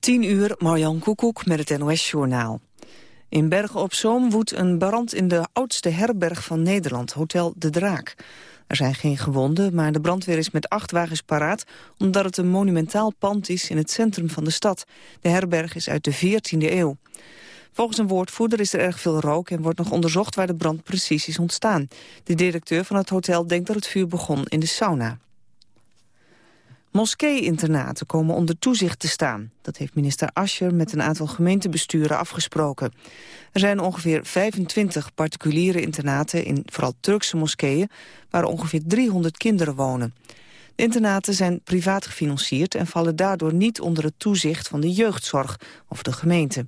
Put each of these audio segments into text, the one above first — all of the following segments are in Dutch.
10 uur, Marjan Koekoek met het NOS-journaal. In Bergen op Zoom woedt een brand in de oudste herberg van Nederland, Hotel De Draak. Er zijn geen gewonden, maar de brandweer is met acht wagens paraat... omdat het een monumentaal pand is in het centrum van de stad. De herberg is uit de 14e eeuw. Volgens een woordvoerder is er erg veel rook en wordt nog onderzocht waar de brand precies is ontstaan. De directeur van het hotel denkt dat het vuur begon in de sauna. Moskee-internaten komen onder toezicht te staan. Dat heeft minister Ascher met een aantal gemeentebesturen afgesproken. Er zijn ongeveer 25 particuliere internaten in vooral Turkse moskeeën... waar ongeveer 300 kinderen wonen. De internaten zijn privaat gefinancierd... en vallen daardoor niet onder het toezicht van de jeugdzorg of de gemeente.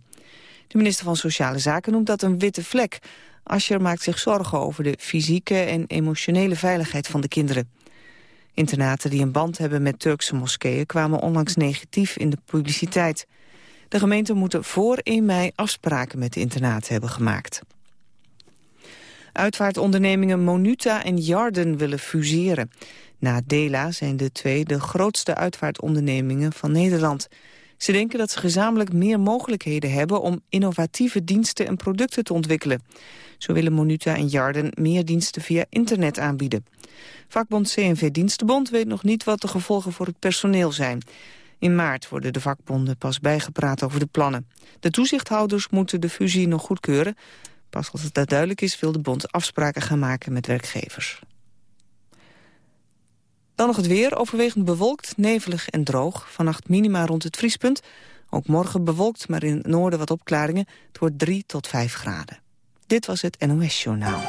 De minister van Sociale Zaken noemt dat een witte vlek. Ascher maakt zich zorgen over de fysieke en emotionele veiligheid van de kinderen. Internaten die een band hebben met Turkse moskeeën kwamen onlangs negatief in de publiciteit. De gemeenten moeten voor 1 mei afspraken met de internaten hebben gemaakt. Uitvaartondernemingen Monuta en Jarden willen fuseren. Na Dela zijn de twee de grootste uitvaartondernemingen van Nederland. Ze denken dat ze gezamenlijk meer mogelijkheden hebben om innovatieve diensten en producten te ontwikkelen. Zo willen Monuta en Jarden meer diensten via internet aanbieden. Vakbond CNV Dienstenbond weet nog niet wat de gevolgen voor het personeel zijn. In maart worden de vakbonden pas bijgepraat over de plannen. De toezichthouders moeten de fusie nog goedkeuren. Pas als het duidelijk is wil de bond afspraken gaan maken met werkgevers. Dan nog het weer, overwegend bewolkt, nevelig en droog. Vannacht minima rond het vriespunt. Ook morgen bewolkt, maar in het noorden wat opklaringen. Het wordt 3 tot 5 graden. Dit was het NOS Journaal.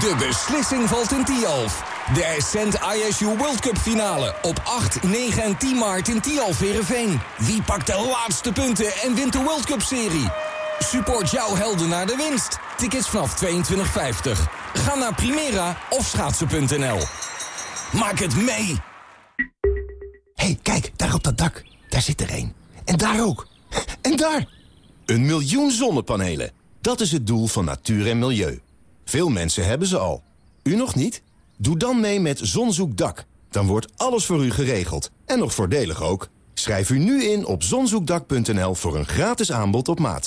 De beslissing valt in Tialf. De Ascent ISU World Cup finale op 8, 9 en 10 maart in Tialf Verenveen. Wie pakt de laatste punten en wint de World Cup serie? Support jouw helden naar de winst. Tickets vanaf 22,50. Ga naar Primera of schaatsen.nl. Maak het mee! hey, kijk, daar op dat dak. Daar zit er een. En daar ook. En daar! Een miljoen zonnepanelen. Dat is het doel van natuur en milieu. Veel mensen hebben ze al. U nog niet? Doe dan mee met Zonzoekdak. Dan wordt alles voor u geregeld. En nog voordelig ook. Schrijf u nu in op zonzoekdak.nl voor een gratis aanbod op maat.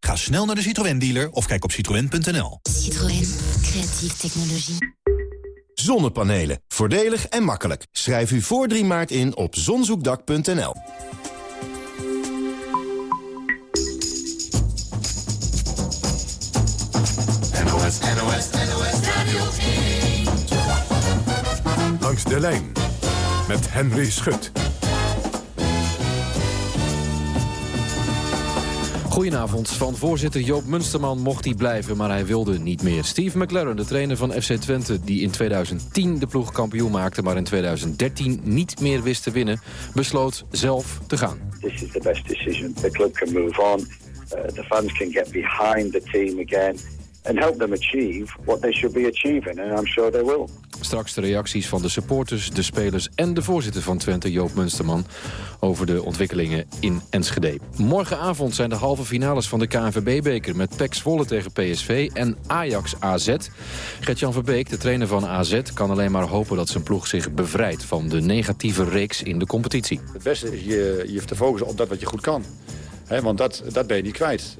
Ga snel naar de Citroën-dealer of kijk op citroën.nl. Citroën. Creatieve technologie. Zonnepanelen. Voordelig en makkelijk. Schrijf u voor 3 maart in op zonzoekdak.nl. NOS, NOS, NOS Radio 1. Langs de lijn met Henry Schut. Goedenavond. Van voorzitter Joop Munsterman mocht hij blijven, maar hij wilde niet meer. Steve McLaren, de trainer van FC Twente... die in 2010 de ploeg kampioen maakte... maar in 2013 niet meer wist te winnen... besloot zelf te gaan. This is the best decision. The club can move on. Uh, the fans can get behind the team again and help them achieve what they should be achieving. And I'm sure they will. Straks de reacties van de supporters, de spelers en de voorzitter van Twente, Joop Munsterman, over de ontwikkelingen in Enschede. Morgenavond zijn de halve finales van de KNVB-beker met PEC Zwolle tegen PSV en Ajax AZ. Gert-Jan Verbeek, de trainer van AZ, kan alleen maar hopen dat zijn ploeg zich bevrijdt van de negatieve reeks in de competitie. Het beste is je, je te focussen op dat wat je goed kan want dat, dat ben je niet kwijt.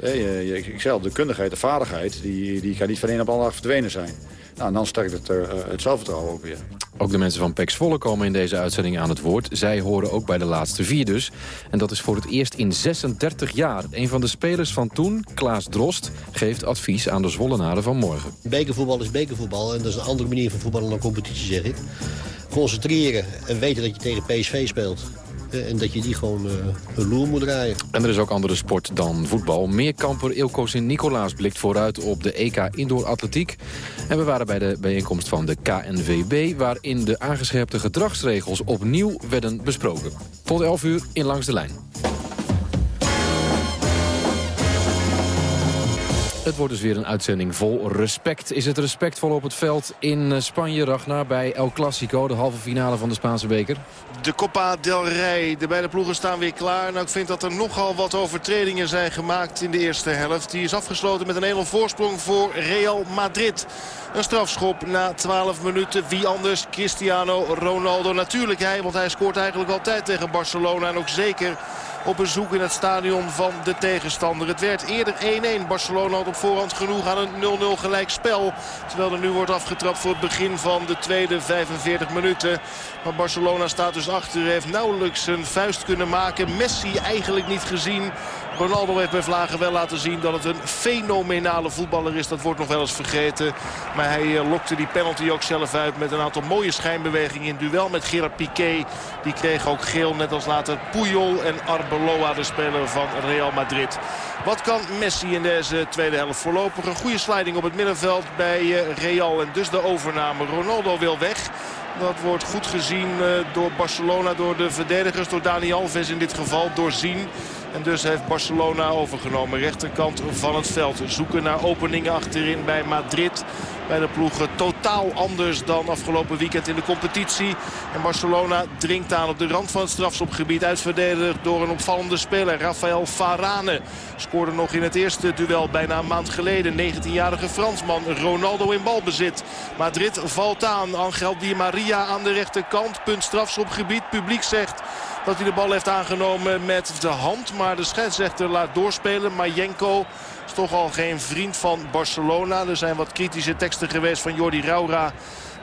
ik zeg de kundigheid, de vaardigheid, die, die kan niet van een op de dag verdwenen zijn. Nou, en dan sterkt het, uh, het zelfvertrouwen ook weer. Ook de mensen van PEX Volle komen in deze uitzending aan het woord. Zij horen ook bij de laatste vier dus. En dat is voor het eerst in 36 jaar. Een van de spelers van toen, Klaas Drost, geeft advies aan de Zwollenaren van morgen. Bekervoetbal is bekervoetbal en dat is een andere manier van voetballen dan competitie, zeg ik. Concentreren en weten dat je tegen PSV speelt. En dat je die gewoon uh, een loer moet draaien. En er is ook andere sport dan voetbal. Meerkamper Ilko Sint-Nicolaas blikt vooruit op de EK Indoor Atletiek. En we waren bij de bijeenkomst van de KNVB... waarin de aangescherpte gedragsregels opnieuw werden besproken. Tot 11 uur in Langs de Lijn. Het wordt dus weer een uitzending vol respect. Is het respectvol op het veld in eh, Spanje, Ragnar, bij El Clasico, de halve finale van de Spaanse beker? De Copa del Rey. De beide ploegen staan weer klaar. Nou, ik vind dat er nogal wat overtredingen zijn gemaakt in de eerste helft. Die is afgesloten met een 1-0 voorsprong voor Real Madrid. Een strafschop na 12 minuten. Wie anders? Cristiano Ronaldo. Natuurlijk hij, want hij scoort eigenlijk altijd tegen Barcelona. En ook zeker op bezoek in het stadion van de tegenstander. Het werd eerder 1-1. Barcelona had op voorhand genoeg aan een 0-0 gelijkspel. Terwijl er nu wordt afgetrapt voor het begin van de tweede 45 minuten. Maar Barcelona staat dus achter. Heeft nauwelijks een vuist kunnen maken. Messi eigenlijk niet gezien. Ronaldo heeft bij Vlagen wel laten zien dat het een fenomenale voetballer is. Dat wordt nog wel eens vergeten. Maar hij eh, lokte die penalty ook zelf uit met een aantal mooie schijnbewegingen in duel met Gerard Piqué. Die kreeg ook geel, net als later Puyol en Arbeloa, de speler van Real Madrid. Wat kan Messi in deze tweede helft voorlopig? Een goede sliding op het middenveld bij eh, Real en dus de overname. Ronaldo wil weg. Dat wordt goed gezien eh, door Barcelona, door de verdedigers, door Dani Alves in dit geval, doorzien. En dus heeft Barcelona overgenomen. Rechterkant van het veld. Zoeken naar openingen achterin bij Madrid. Bij de ploegen totaal anders dan afgelopen weekend in de competitie. En Barcelona dringt aan op de rand van het strafschopgebied. Uitverdedigd door een opvallende speler. Rafael Varane scoorde nog in het eerste duel bijna een maand geleden. 19-jarige Fransman. Ronaldo in balbezit. Madrid valt aan. Angel Di Maria aan de rechterkant. Punt strafschopgebied. Publiek zegt dat hij de bal heeft aangenomen met de hand. Maar de scheidsrechter laat doorspelen. Majenko is toch al geen vriend van Barcelona. Er zijn wat kritische teksten geweest van Jordi Raura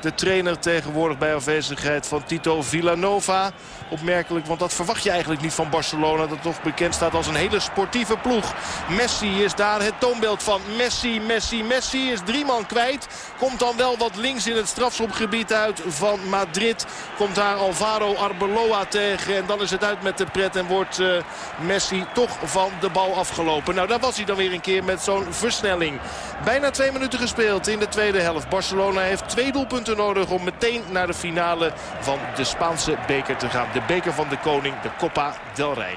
de trainer tegenwoordig bij afwezigheid van Tito Villanova. Opmerkelijk, want dat verwacht je eigenlijk niet van Barcelona. Dat toch bekend staat als een hele sportieve ploeg. Messi is daar het toonbeeld van. Messi, Messi, Messi is drie man kwijt. Komt dan wel wat links in het strafschopgebied uit van Madrid. Komt daar Alvaro Arbeloa tegen. En dan is het uit met de pret en wordt uh, Messi toch van de bal afgelopen. Nou, daar was hij dan weer een keer met zo'n versnelling. Bijna twee minuten gespeeld in de tweede helft. Barcelona heeft twee doelpunten nodig om meteen naar de finale van de Spaanse beker te gaan. De beker van de koning, de Copa del Rey.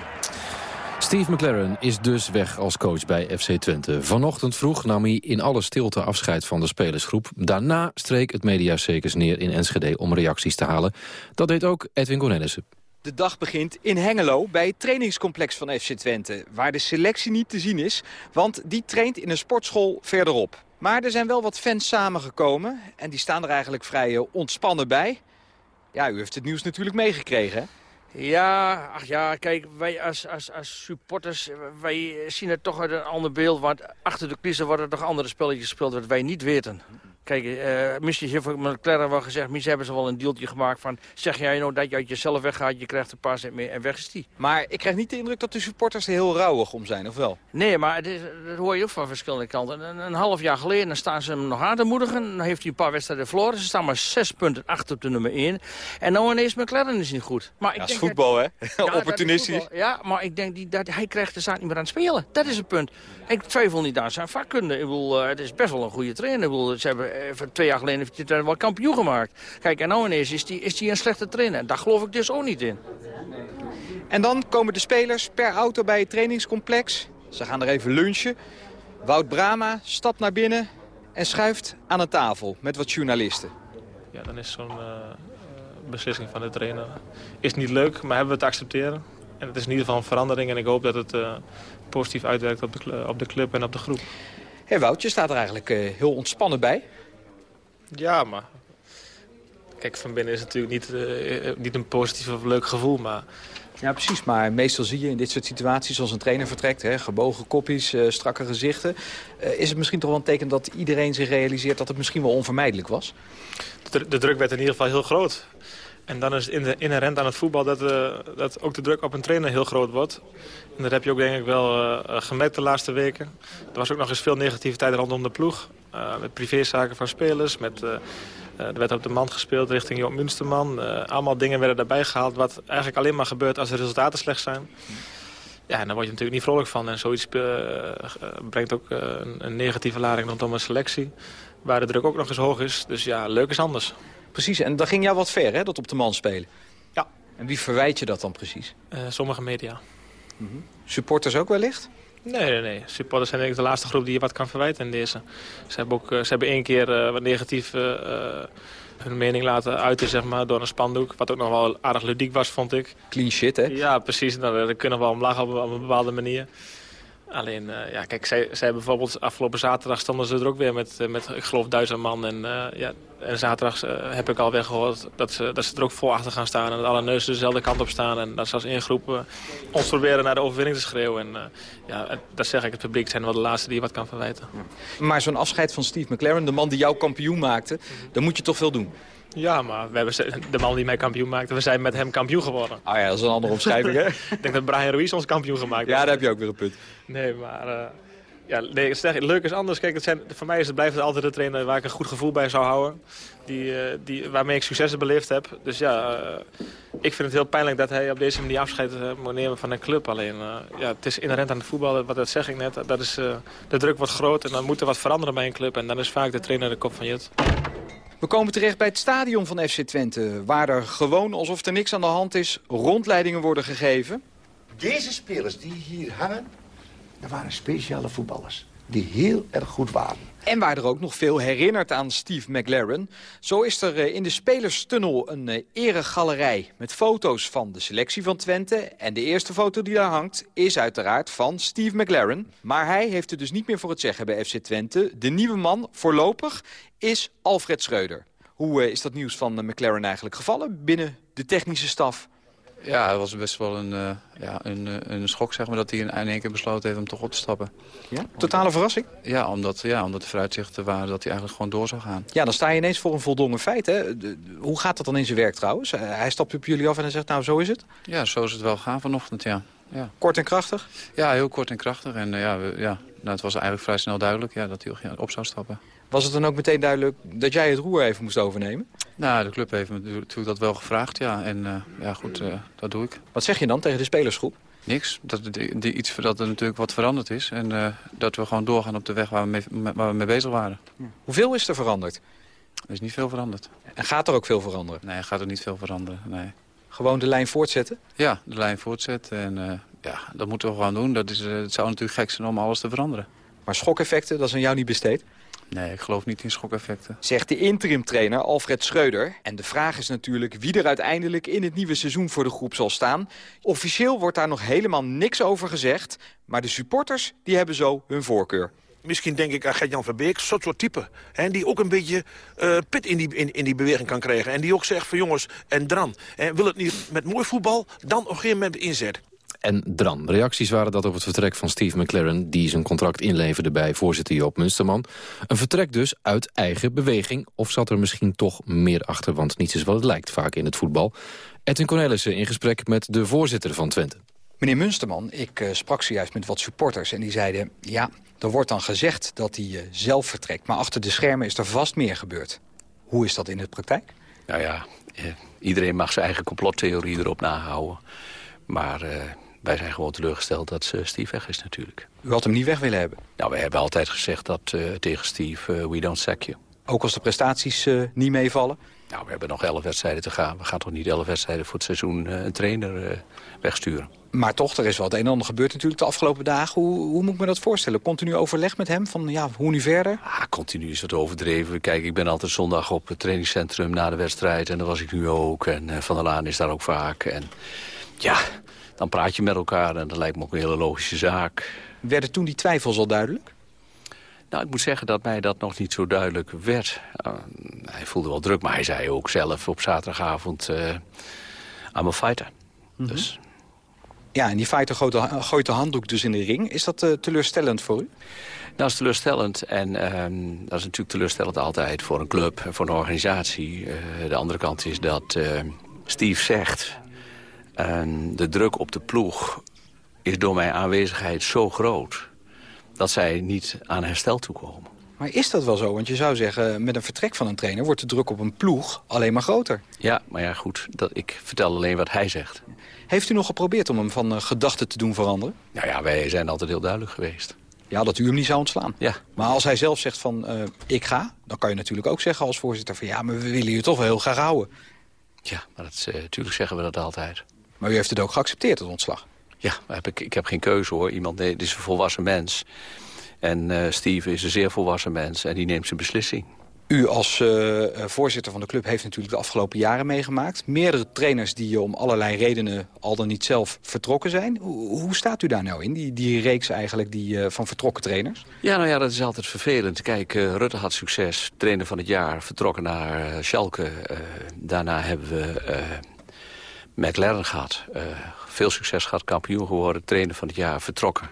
Steve McLaren is dus weg als coach bij FC Twente. Vanochtend vroeg nam hij in alle stilte afscheid van de spelersgroep. Daarna streek het mediacircus neer in Enschede om reacties te halen. Dat deed ook Edwin Cornelissen. De dag begint in Hengelo bij het trainingscomplex van FC Twente... waar de selectie niet te zien is, want die traint in een sportschool verderop. Maar er zijn wel wat fans samengekomen en die staan er eigenlijk vrij eh, ontspannen bij. Ja, u heeft het nieuws natuurlijk meegekregen, hè? Ja, ach ja, kijk, wij als, als, als supporters, wij zien het toch uit een ander beeld. Want achter de coulissen worden toch andere spelletjes gespeeld wat wij niet weten. Kijk, uh, misschien heeft McLaren wel gezegd... misschien hebben ze wel een deeltje gemaakt van... zeg jij nou dat je uit jezelf weggaat, je krijgt een paar cent meer en weg is die. Maar ik krijg niet de indruk dat de supporters er heel rauwig om zijn, of wel? Nee, maar het is, dat hoor je ook van verschillende kanten. Een, een half jaar geleden dan staan ze hem nog aan te moedigen. Dan heeft hij een paar wedstrijden verloren. Ze staan maar zes punten achter op de nummer 1. En nou ineens McLaren is niet goed. Maar ik dat is voetbal, hè? Ja, Opportunistisch. Ja, maar ik denk die, dat hij krijgt de zaak niet meer aan het spelen. Dat is het punt. Ik twijfel niet aan zijn vakkunde. Ik bedoel, uh, het is best wel een goede trainer. Ik bedoel, ze hebben uh, twee jaar geleden heeft hij wel kampioen gemaakt. Kijk, en nou ineens is hij is die een slechte trainer. Daar geloof ik dus ook niet in. En dan komen de spelers per auto bij het trainingscomplex. Ze gaan er even lunchen. Wout Brama stapt naar binnen en schuift aan een tafel met wat journalisten. Ja, dan is zo'n uh, beslissing van de trainer is niet leuk, maar hebben we te accepteren. En het is in ieder geval een verandering en ik hoop dat het uh, positief uitwerkt op de, op de club en op de groep. Hé hey Wout, je staat er eigenlijk uh, heel ontspannen bij. Ja, maar... Kijk, van binnen is het natuurlijk niet, uh, niet een positief of leuk gevoel, maar... Ja, precies. Maar meestal zie je in dit soort situaties, als een trainer vertrekt... Hè, gebogen kopjes, uh, strakke gezichten... Uh, is het misschien toch wel een teken dat iedereen zich realiseert... dat het misschien wel onvermijdelijk was? De, de druk werd in ieder geval heel groot. En dan is het inherent aan het voetbal dat, uh, dat ook de druk op een trainer heel groot wordt. En dat heb je ook denk ik wel uh, gemerkt de laatste weken. Er was ook nog eens veel negativiteit rondom de ploeg. Uh, met privézaken van spelers, met... er werd op de man gespeeld richting Joop Munsterman. allemaal dingen werden daarbij gehaald wat eigenlijk alleen maar gebeurt als de resultaten slecht zijn. Ja, en daar word je natuurlijk niet vrolijk van. En zoiets brengt ook een, een negatieve lading rondom een selectie. Waar de druk ook nog eens hoog is. Dus ja, leuk is anders. Precies, en dat ging jou wat ver, hè, dat op de man spelen? Ja. En wie verwijt je dat dan precies? Uh, sommige media. Mm -hmm. Supporters ook wellicht? Nee, nee, nee. Supporters zijn denk ik de laatste groep die je wat kan verwijten in deze. Ze hebben, ook, ze hebben één keer wat negatief hun mening laten uiten zeg maar, door een spandoek. Wat ook nog wel aardig ludiek was, vond ik. Clean shit, hè? Ja, precies. Nou, daar kunnen we wel om lachen op, op een bepaalde manier. Alleen, uh, ja, kijk, zij, zij bijvoorbeeld afgelopen zaterdag stonden ze er ook weer met, met ik geloof, duizend man. En, uh, ja, en zaterdag uh, heb ik alweer gehoord dat ze, dat ze er ook voor achter gaan staan. En dat alle neuzen dezelfde kant op staan. En dat ze als één groep ons proberen naar de overwinning te schreeuwen. En ja, dat zeg ik, het publiek zijn wel de laatste die je wat kan verwijten. Maar zo'n afscheid van Steve McLaren, de man die jou kampioen maakte, dan moet je toch veel doen. Ja, maar we hebben de man die mij kampioen maakte, we zijn met hem kampioen geworden. Ah ja, dat is een andere omschrijving, hè? ik denk dat Brian Ruiz ons kampioen gemaakt heeft. Ja, daar heb je ook weer een punt. Nee, maar... Uh, ja, nee, leuk is anders. Kijk, het zijn, voor mij is het, blijft het altijd de trainer waar ik een goed gevoel bij zou houden. Die, uh, die, waarmee ik successen beleefd heb. Dus ja, uh, ik vind het heel pijnlijk dat hij op deze manier afscheid moet nemen van een club. Alleen, ja, het is inherent aan het voetbal, wat dat zeg ik net. Dat is, de druk wordt groot en dan moet er wat veranderen bij een club. En dan is vaak de trainer de kop van Jut. We komen terecht bij het stadion van FC Twente... waar er gewoon, alsof er niks aan de hand is, rondleidingen worden gegeven. Deze spelers die hier hangen, dat waren speciale voetballers. Die heel erg goed waren. En waar er ook nog veel herinnert aan Steve McLaren. Zo is er in de Spelerstunnel een eregalerij met foto's van de selectie van Twente. En de eerste foto die daar hangt is uiteraard van Steve McLaren. Maar hij heeft het dus niet meer voor het zeggen bij FC Twente. De nieuwe man voorlopig is Alfred Schreuder. Hoe is dat nieuws van McLaren eigenlijk gevallen binnen de technische staf? Ja, het was best wel een, uh, ja, een, een schok zeg maar, dat hij in één keer besloten heeft om toch op te stappen. Ja? Totale verrassing? Ja omdat, ja, omdat de vooruitzichten waren dat hij eigenlijk gewoon door zou gaan. Ja, dan sta je ineens voor een voldongen feit. Hè? De, hoe gaat dat dan in zijn werk trouwens? Uh, hij stapt op jullie af en hij zegt, nou zo is het? Ja, zo is het wel gaan vanochtend, ja. ja. Kort en krachtig? Ja, heel kort en krachtig. En uh, ja, we, ja nou, het was eigenlijk vrij snel duidelijk ja, dat hij op zou stappen. Was het dan ook meteen duidelijk dat jij het roer even moest overnemen? Nou, de club heeft me natuurlijk dat wel gevraagd, ja. En uh, ja, goed, uh, dat doe ik. Wat zeg je dan tegen de spelersgroep? Niks. Dat, die, die, iets dat er natuurlijk wat veranderd is. En uh, dat we gewoon doorgaan op de weg waar we mee, waar we mee bezig waren. Ja. Hoeveel is er veranderd? Er is niet veel veranderd. En gaat er ook veel veranderen? Nee, gaat er niet veel veranderen, nee. Gewoon de lijn voortzetten? Ja, de lijn voortzetten. En ja, dat moeten we gewoon doen. Dat is, het zou natuurlijk gek zijn om alles te veranderen. Maar schokeffecten, dat is aan jou niet besteed? Nee, ik geloof niet in schokeffecten. Zegt de interimtrainer Alfred Schreuder. En de vraag is natuurlijk wie er uiteindelijk in het nieuwe seizoen voor de groep zal staan. Officieel wordt daar nog helemaal niks over gezegd. Maar de supporters die hebben zo hun voorkeur. Misschien denk ik aan Gert-Jan Verbeek, soort soort type. Hè, die ook een beetje uh, pit in die, in, in die beweging kan krijgen. En die ook zegt van jongens, en dran. Hè, wil het niet met mooi voetbal, dan op een gegeven moment inzet en dran. Reacties waren dat op het vertrek van Steve McLaren... die zijn contract inleverde bij voorzitter Joop Munsterman. Een vertrek dus uit eigen beweging. Of zat er misschien toch meer achter, want niets is wat het lijkt vaak in het voetbal. Edwin Cornelissen in gesprek met de voorzitter van Twente. Meneer Munsterman, ik uh, sprak zojuist met wat supporters en die zeiden... ja, er wordt dan gezegd dat hij uh, zelf vertrekt... maar achter de schermen is er vast meer gebeurd. Hoe is dat in de praktijk? Nou ja, eh, iedereen mag zijn eigen complottheorie erop nahouden. Maar wij zijn gewoon teleurgesteld dat uh, Steve weg is natuurlijk. U had hem niet weg willen hebben? Nou, we hebben altijd gezegd dat uh, tegen Steve, uh, we don't sack you. Ook als de prestaties niet meevallen? Nou, we hebben nog elf wedstrijden te gaan. We gaan toch niet elf wedstrijden voor het seizoen een trainer wegsturen. Maar toch, er is wel het een en ander gebeurd natuurlijk de afgelopen dagen. Hoe, hoe moet ik me dat voorstellen? Continu overleg met hem van ja, hoe nu verder? Ah, continu is het overdreven. Kijk, ik ben altijd zondag op het trainingscentrum na de wedstrijd. En daar was ik nu ook. En Van der Laan is daar ook vaak. En ja, dan praat je met elkaar en dat lijkt me ook een hele logische zaak. Werden toen die twijfels al duidelijk? Nou, ik moet zeggen dat mij dat nog niet zo duidelijk werd. Uh, hij voelde wel druk, maar hij zei ook zelf op zaterdagavond... Uh, I'm a fighter. Mm -hmm. Dus... Ja, en die fighter gooit de, gooit de handdoek dus in de ring. Is dat uh, teleurstellend voor u? Dat is teleurstellend. En ehm, dat is natuurlijk teleurstellend altijd voor een club, voor een organisatie. de andere kant is dat Steve zegt en de druk op de ploeg is door mijn aanwezigheid zo groot... dat zij niet aan herstel toekomen. Maar is dat wel zo? Want je zou zeggen, met een vertrek van een trainer... wordt de druk op een ploeg alleen maar groter. Ja, maar ja, goed. Dat, ik vertel alleen wat hij zegt. Heeft u nog geprobeerd om hem van uh, gedachten te doen veranderen? Nou ja, wij zijn altijd heel duidelijk geweest. Ja, dat u hem niet zou ontslaan. Ja. Maar als hij zelf zegt van, uh, ik ga... dan kan je natuurlijk ook zeggen als voorzitter van... ja, maar we willen je toch wel heel graag houden. Ja, maar dat, uh, natuurlijk zeggen we dat altijd. Maar u heeft het ook geaccepteerd, het ontslag? Ja, heb ik, ik heb geen keuze hoor. Iemand nee, dit is een volwassen mens. En uh, Steve is een zeer volwassen mens en die neemt zijn beslissing. U als uh, voorzitter van de club heeft natuurlijk de afgelopen jaren meegemaakt. Meerdere trainers die om allerlei redenen al dan niet zelf vertrokken zijn. Hoe, hoe staat u daar nou in, die, die reeks eigenlijk die, uh, van vertrokken trainers? Ja, nou ja, dat is altijd vervelend. Kijk, Rutte had succes, trainer van het jaar, vertrokken naar Schalke. daarna hebben we McLaren gehad. veel succes gehad, kampioen geworden, trainer van het jaar, vertrokken.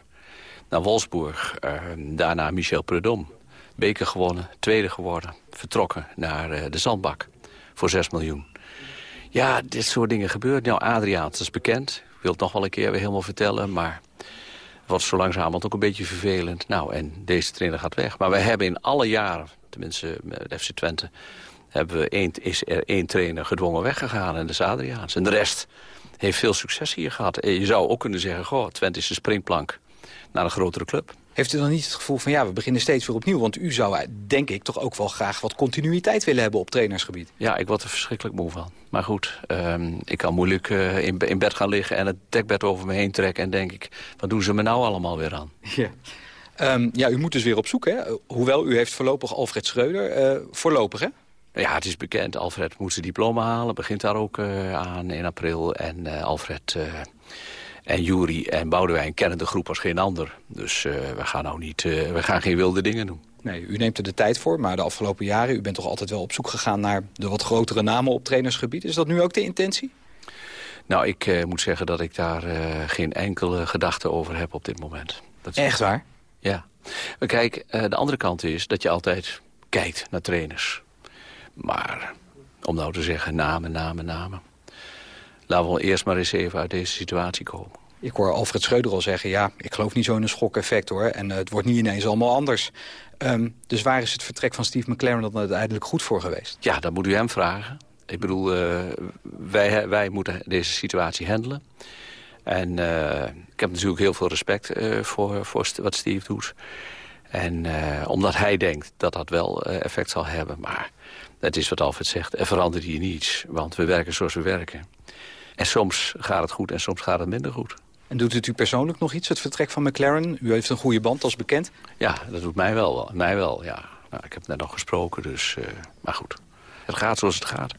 Naar Wolfsburg, daarna Michel Prudhomme beker gewonnen, tweede geworden. Vertrokken naar uh, de Zandbak voor 6 miljoen. Ja, dit soort dingen gebeurt. Nou, Adriaan, is bekend. Ik wil het nog wel een keer weer helemaal vertellen, maar... wordt zo langzamerhand ook een beetje vervelend. Nou, en deze trainer gaat weg. Maar we hebben in alle jaren, tenminste met FC Twente... Hebben we één, is er één trainer gedwongen weggegaan en dat is Adriaans. En de rest heeft veel succes hier gehad. En je zou ook kunnen zeggen, goh, Twente is de springplank naar een grotere club. Heeft u dan niet het gevoel van ja, we beginnen steeds weer opnieuw? Want u zou, denk ik, toch ook wel graag wat continuïteit willen hebben op trainersgebied. Ja, ik word er verschrikkelijk moe van. Maar goed, um, ik kan moeilijk uh, in, in, bed gaan liggen en het dekbed over me heen trekken. En denk ik, wat doen ze me nou allemaal weer aan? Ja. Um, ja, u moet dus weer op zoek, hè? Hoewel, u heeft voorlopig Alfred Schreuder. Uh, voorlopig, hè? Ja, het is bekend. Alfred moet zijn diploma halen. Begint daar ook uh, aan in april. En Alfred en Jury en Boudewijn kennen de groep als geen ander. Dus uh, we gaan nou niet, uh, we gaan geen wilde dingen doen. Nee, u neemt er de tijd voor, maar de afgelopen jaren... u bent toch altijd wel op zoek gegaan naar de wat grotere namen op trainersgebied. Is dat nu ook de intentie? Nou, ik uh, moet zeggen dat ik daar geen enkele gedachte over heb op dit moment. Dat is Echt waar? Ja. Maar kijk, de andere kant is dat je altijd kijkt naar trainers. Maar om nou te zeggen namen, namen, namen laten we eerst maar eens even uit deze situatie komen. Ik hoor Alfred Schreuder al zeggen, ja, ik geloof niet zo in een schok-effect hoor. En uh, het wordt niet ineens allemaal anders. Um, dus waar is het vertrek van Steve McLaren dan uiteindelijk goed voor geweest? Ja, dat moet u hem vragen. Ik bedoel, uh, wij, wij moeten deze situatie handelen. En uh, ik heb natuurlijk heel veel respect voor, voor wat Steve doet. En omdat hij denkt dat dat wel effect zal hebben. Maar het is wat Alfred zegt, er verandert hier niets. Want we werken zoals we werken. En soms gaat het goed en soms gaat het minder goed. En doet het u persoonlijk nog iets, het vertrek van McLaren? U heeft een goede band, als bekend. Ja, dat doet mij wel. Mij wel ja. Nou, ik heb net nog gesproken, dus... Uh, maar goed, het gaat zoals het gaat.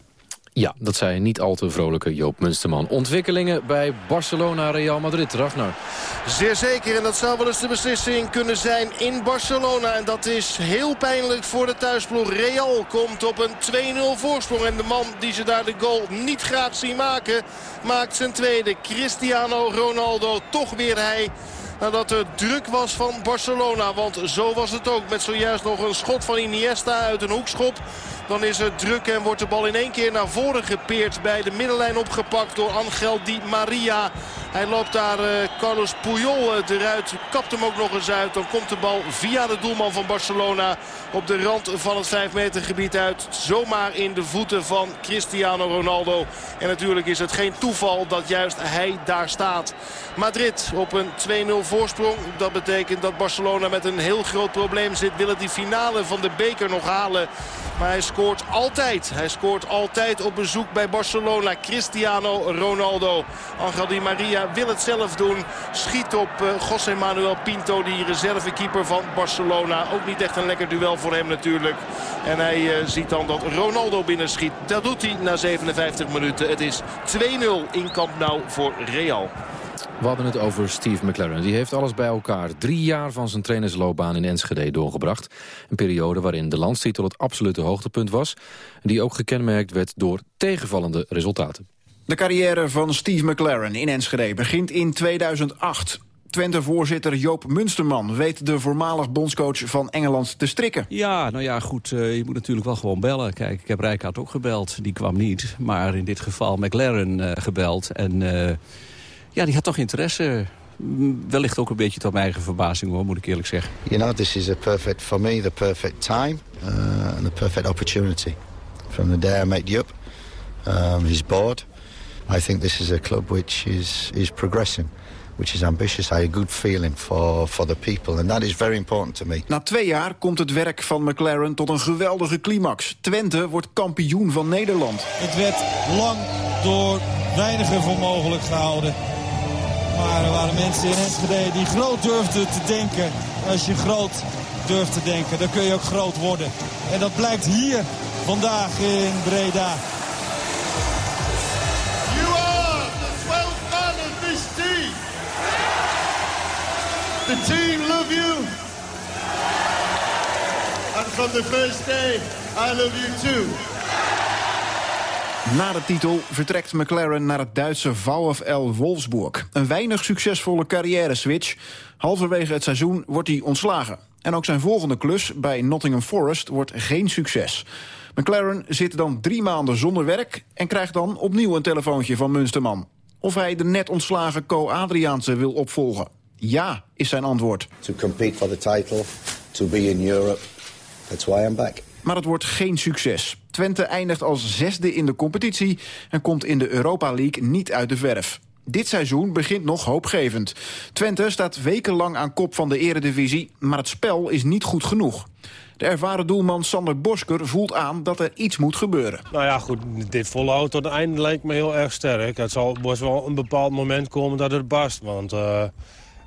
Ja, dat zei niet al te vrolijke Joop Munsterman. Ontwikkelingen bij Barcelona-Real Madrid. Ragnar. Zeer zeker. En dat zou wel eens de beslissing kunnen zijn in Barcelona. En dat is heel pijnlijk voor de thuisploeg. Real komt op een 2-0 voorsprong. En de man die ze daar de goal niet graag zien maken... maakt zijn tweede. Cristiano Ronaldo. Toch weer hij nadat er druk was van Barcelona. Want zo was het ook met zojuist nog een schot van Iniesta uit een hoekschop. Dan is het druk en wordt de bal in één keer naar voren gepeerd. Bij de middenlijn opgepakt door Angel Di Maria. Hij loopt daar uh, Carlos Puyol uh, eruit. Kapt hem ook nog eens uit. Dan komt de bal via de doelman van Barcelona op de rand van het 5 meter gebied uit. Zomaar in de voeten van Cristiano Ronaldo. En natuurlijk is het geen toeval dat juist hij daar staat. Madrid op een 2-0 voorsprong. Dat betekent dat Barcelona met een heel groot probleem zit. Willen die finale van de beker nog halen. Maar hij scoort altijd. Hij scoort altijd op bezoek bij Barcelona. Cristiano Ronaldo. Angel Di Maria wil het zelf doen. Schiet op uh, José Manuel Pinto, die reservekeeper van Barcelona. Ook niet echt een lekker duel voor hem natuurlijk. En hij uh, ziet dan dat Ronaldo binnenschiet. Dat doet hij na 57 minuten. Het is 2-0 in Camp Nou voor Real. We hadden het over Steve McLaren. Die heeft alles bij elkaar. Drie jaar van zijn trainersloopbaan in Enschede doorgebracht. Een periode waarin de landstitel het absolute hoogtepunt was. Die ook gekenmerkt werd door tegenvallende resultaten. De carrière van Steve McLaren in Enschede begint in 2008. Twente-voorzitter Joop Munsterman weet de voormalig bondscoach van Engeland te strikken. Ja, nou ja, goed, uh, je moet natuurlijk wel gewoon bellen. Kijk, ik heb Rijkaard ook gebeld, die kwam niet. Maar in dit geval McLaren uh, gebeld en... Uh, ja, die had toch interesse. Wellicht ook een beetje tot mijn eigen verbazing, hoor, moet ik eerlijk zeggen. You know, this is a perfect, for me, the perfect time uh, and the perfect opportunity. From the day I met Jupp, um, his board, I think this is a club which is, is progressing which is ambitious. I have a good feeling for, for the people. And that is very important to me. Na twee jaar komt het werk van McLaren tot een geweldige climax. Twente wordt kampioen van Nederland. Het werd lang door weinigen voor mogelijk gehouden. Maar er waren mensen in Enschede die groot durfden te denken. Als je groot durft te denken, dan kun je ook groot worden. En dat blijkt hier vandaag in Breda. The team love you. And from the first day, I love you too. Na de titel vertrekt McLaren naar het Duitse VfL Wolfsburg. Een weinig succesvolle carrière-switch. Halverwege het seizoen wordt hij ontslagen. En ook zijn volgende klus bij Nottingham Forest wordt geen succes. McLaren zit dan drie maanden zonder werk... en krijgt dan opnieuw een telefoontje van Munsterman. Of hij de net ontslagen Co Adriaanse wil opvolgen. Ja, is zijn antwoord. To compete for the title, to be in Europe. That's why I'm back. Maar het wordt geen succes. Twente eindigt als zesde in de competitie... en komt in de Europa League niet uit de verf. Dit seizoen begint nog hoopgevend. Twente staat wekenlang aan kop van de eredivisie... maar het spel is niet goed genoeg. De ervaren doelman Sander Bosker voelt aan dat er iets moet gebeuren. Nou ja, goed, dit volhouden tot het einde lijkt me heel erg sterk. Het zal best wel een bepaald moment komen dat het barst. Want uh,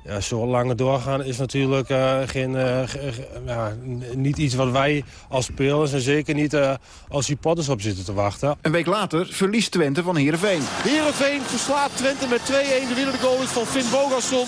ja, zo langer doorgaan is natuurlijk uh, geen, uh, ja, niet iets wat wij als spelers... en zeker niet als supporters op zitten te wachten. Een week later verliest Twente van Heerenveen. Heerenveen verslaat Twente met 2-1. De winnende goal is van Finn Bogasson.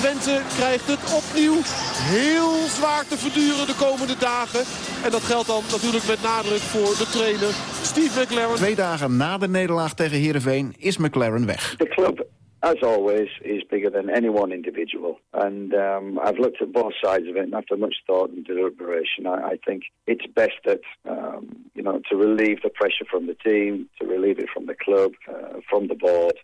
Twente krijgt het opnieuw heel zwaar te verduren de komende dagen. En dat geldt dan natuurlijk met nadruk voor de trainer Steve McLaren. Twee dagen na de nederlaag tegen Heerenveen is McLaren weg. The club, as always, is bigger than any one individual. And um, I've looked at both sides of it, and after much thought and deliberation, I, I think it's best that, um, you know, to relieve the pressure from the team, to relieve it from the club, uh, from the board,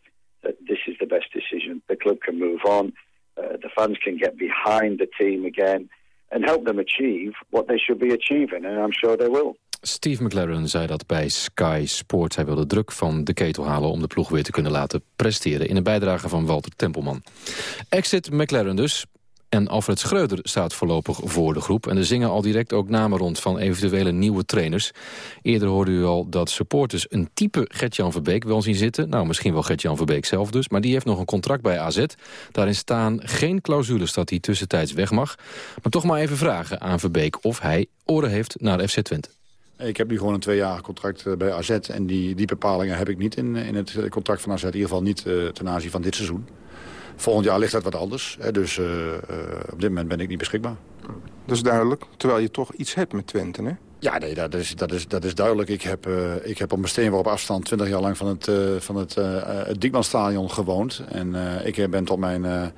that this is the best decision. The club can move on. Uh, the fans can get behind the team again and help them achieve what they should be achieving. And I'm sure they will. Steve McLaren zei dat bij Sky Sports. Hij wil de druk van de ketel halen om de ploeg weer te kunnen laten presteren... in een bijdrage van Walter Tempelman. Exit McLaren dus. En Alfred Schreuder staat voorlopig voor de groep. En er zingen al direct ook namen rond van eventuele nieuwe trainers. Eerder hoorde u al dat supporters een type Gert-Jan Verbeek wel zien zitten. Nou, misschien wel Gert-Jan Verbeek zelf dus. Maar die heeft nog een contract bij AZ. Daarin staan geen clausules dat hij tussentijds weg mag. Maar toch maar even vragen aan Verbeek of hij oren heeft naar FC Twente. Ik heb nu gewoon een tweejarig contract eh, bij AZ. En die, die bepalingen heb ik niet in, in het contract van AZ. In ieder geval niet uh, ten aanzien van dit seizoen. Volgend jaar ligt dat wat anders. Hè, dus uh, uh, op dit moment ben ik niet beschikbaar. Dat is duidelijk. Terwijl je toch iets hebt met Twente, hè? Ja, nee, dat, is, dat, is, dat is duidelijk. Ik heb, uh, ik heb op mijn steenworp op afstand 20 jaar lang van het, van het, het Diekmanstadion gewoond. En ik ben tot mijn...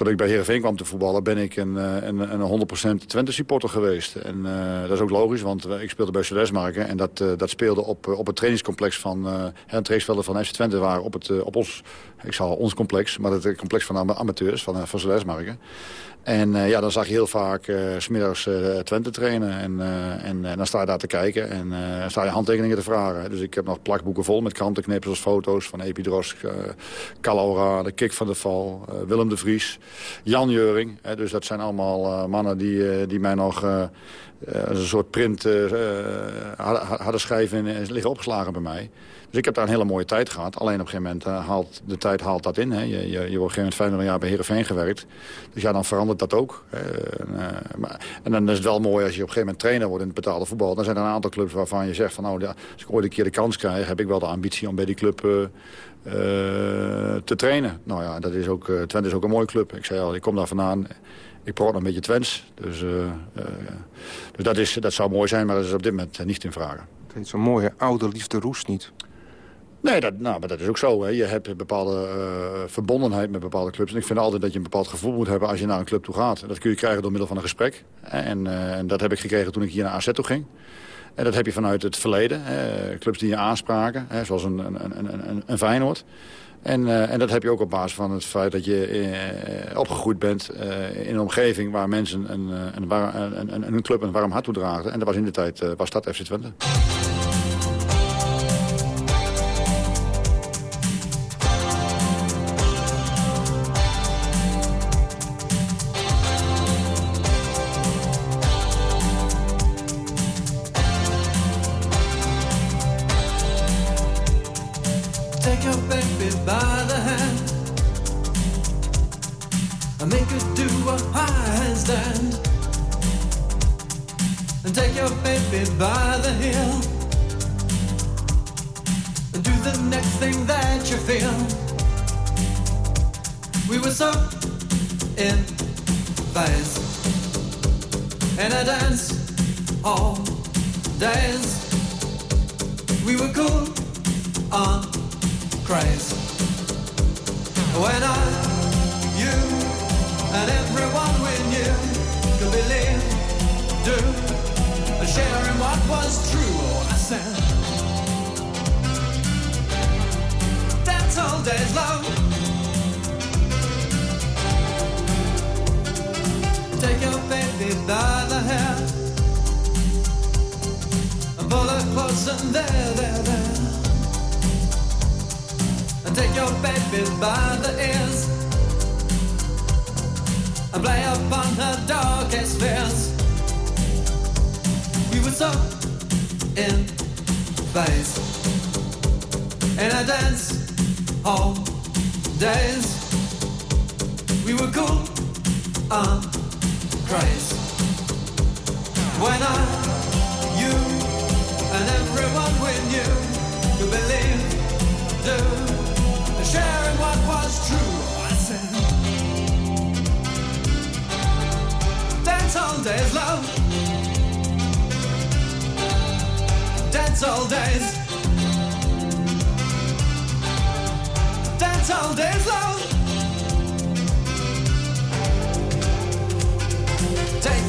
Tot ik bij Heerenveen kwam te voetballen ben ik een, een, een 100% Twente supporter geweest. En uh, dat is ook logisch, want ik speelde bij Sudesmarken. En dat, dat speelde op, op het trainingscomplex van het trainingsvelden van FC Twente waren op, het, op ons, ik zal ons complex, maar het complex van amateurs van, van Sudesmarken. En uh, ja, dan zag je heel vaak uh, smiddags uh, Twente trainen. En, en dan sta je daar te kijken en sta je handtekeningen te vragen. Dus ik heb nog plakboeken vol met krantenknippers als foto's van Epidros, Calaura, de Kik van de Val, Willem de Vries, Jan Jeuring. dus dat zijn allemaal mannen die, die mij nog een soort print hadden schrijven en liggen opgeslagen bij mij. Dus ik heb daar een hele mooie tijd gehad. Alleen op een gegeven moment uh, haalt de tijd haalt dat in. Hè. Je, je, je wordt op een gegeven moment 25 jaar bij Heerenveen gewerkt. Dus ja, dan verandert dat ook. Uh, uh, maar, en dan is het wel mooi als je op een gegeven moment trainer wordt in het betaalde voetbal. Dan zijn er een aantal clubs waarvan je zegt van nou, als ik ooit een keer de kans krijg... heb ik wel de ambitie om bij die club te trainen. Nou ja, dat is ook, Twente is ook een mooie club. Ik zei al, ik kom daar vandaan. Ik praat nog een beetje Twents. Dus, dus dat, is, dat zou mooi zijn, maar dat is op dit moment niet in vragen. Het heet zo'n mooie oude liefde roest niet. Nee, dat, nou, maar dat is ook zo. Hè. Je hebt een bepaalde uh, verbondenheid met bepaalde clubs. En ik vind altijd dat je een bepaald gevoel moet hebben als je naar een club toe gaat. Dat kun je krijgen door middel van een gesprek. En, uh, en dat heb ik gekregen toen ik hier naar AZ toe ging. En dat heb je vanuit het verleden. Hè. Clubs die je aanspraken, hè, zoals een, een, een, een, Feyenoord. En, uh, en dat heb je ook op basis van het feit dat je opgegroeid bent in een omgeving waar mensen een, een, een, club een warm hart toedragen. En dat was in de tijd was dat FC Twente. When I, you, and everyone we knew do, in what was true. Dance all days, love. Dance all days. Dance all days, love.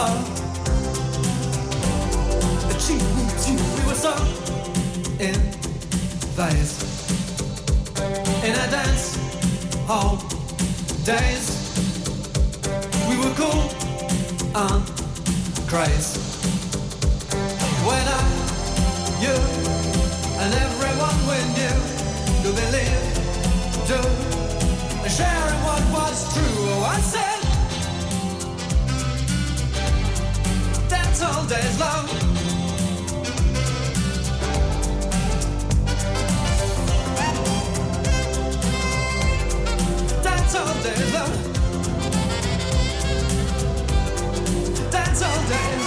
her she needs you. We were so in phase. In a dance hall days We were cool and crazy. When I, you and everyone we knew To believe, do sharing what was true. Oh, I said, days long. Dance all days long. Dance all days.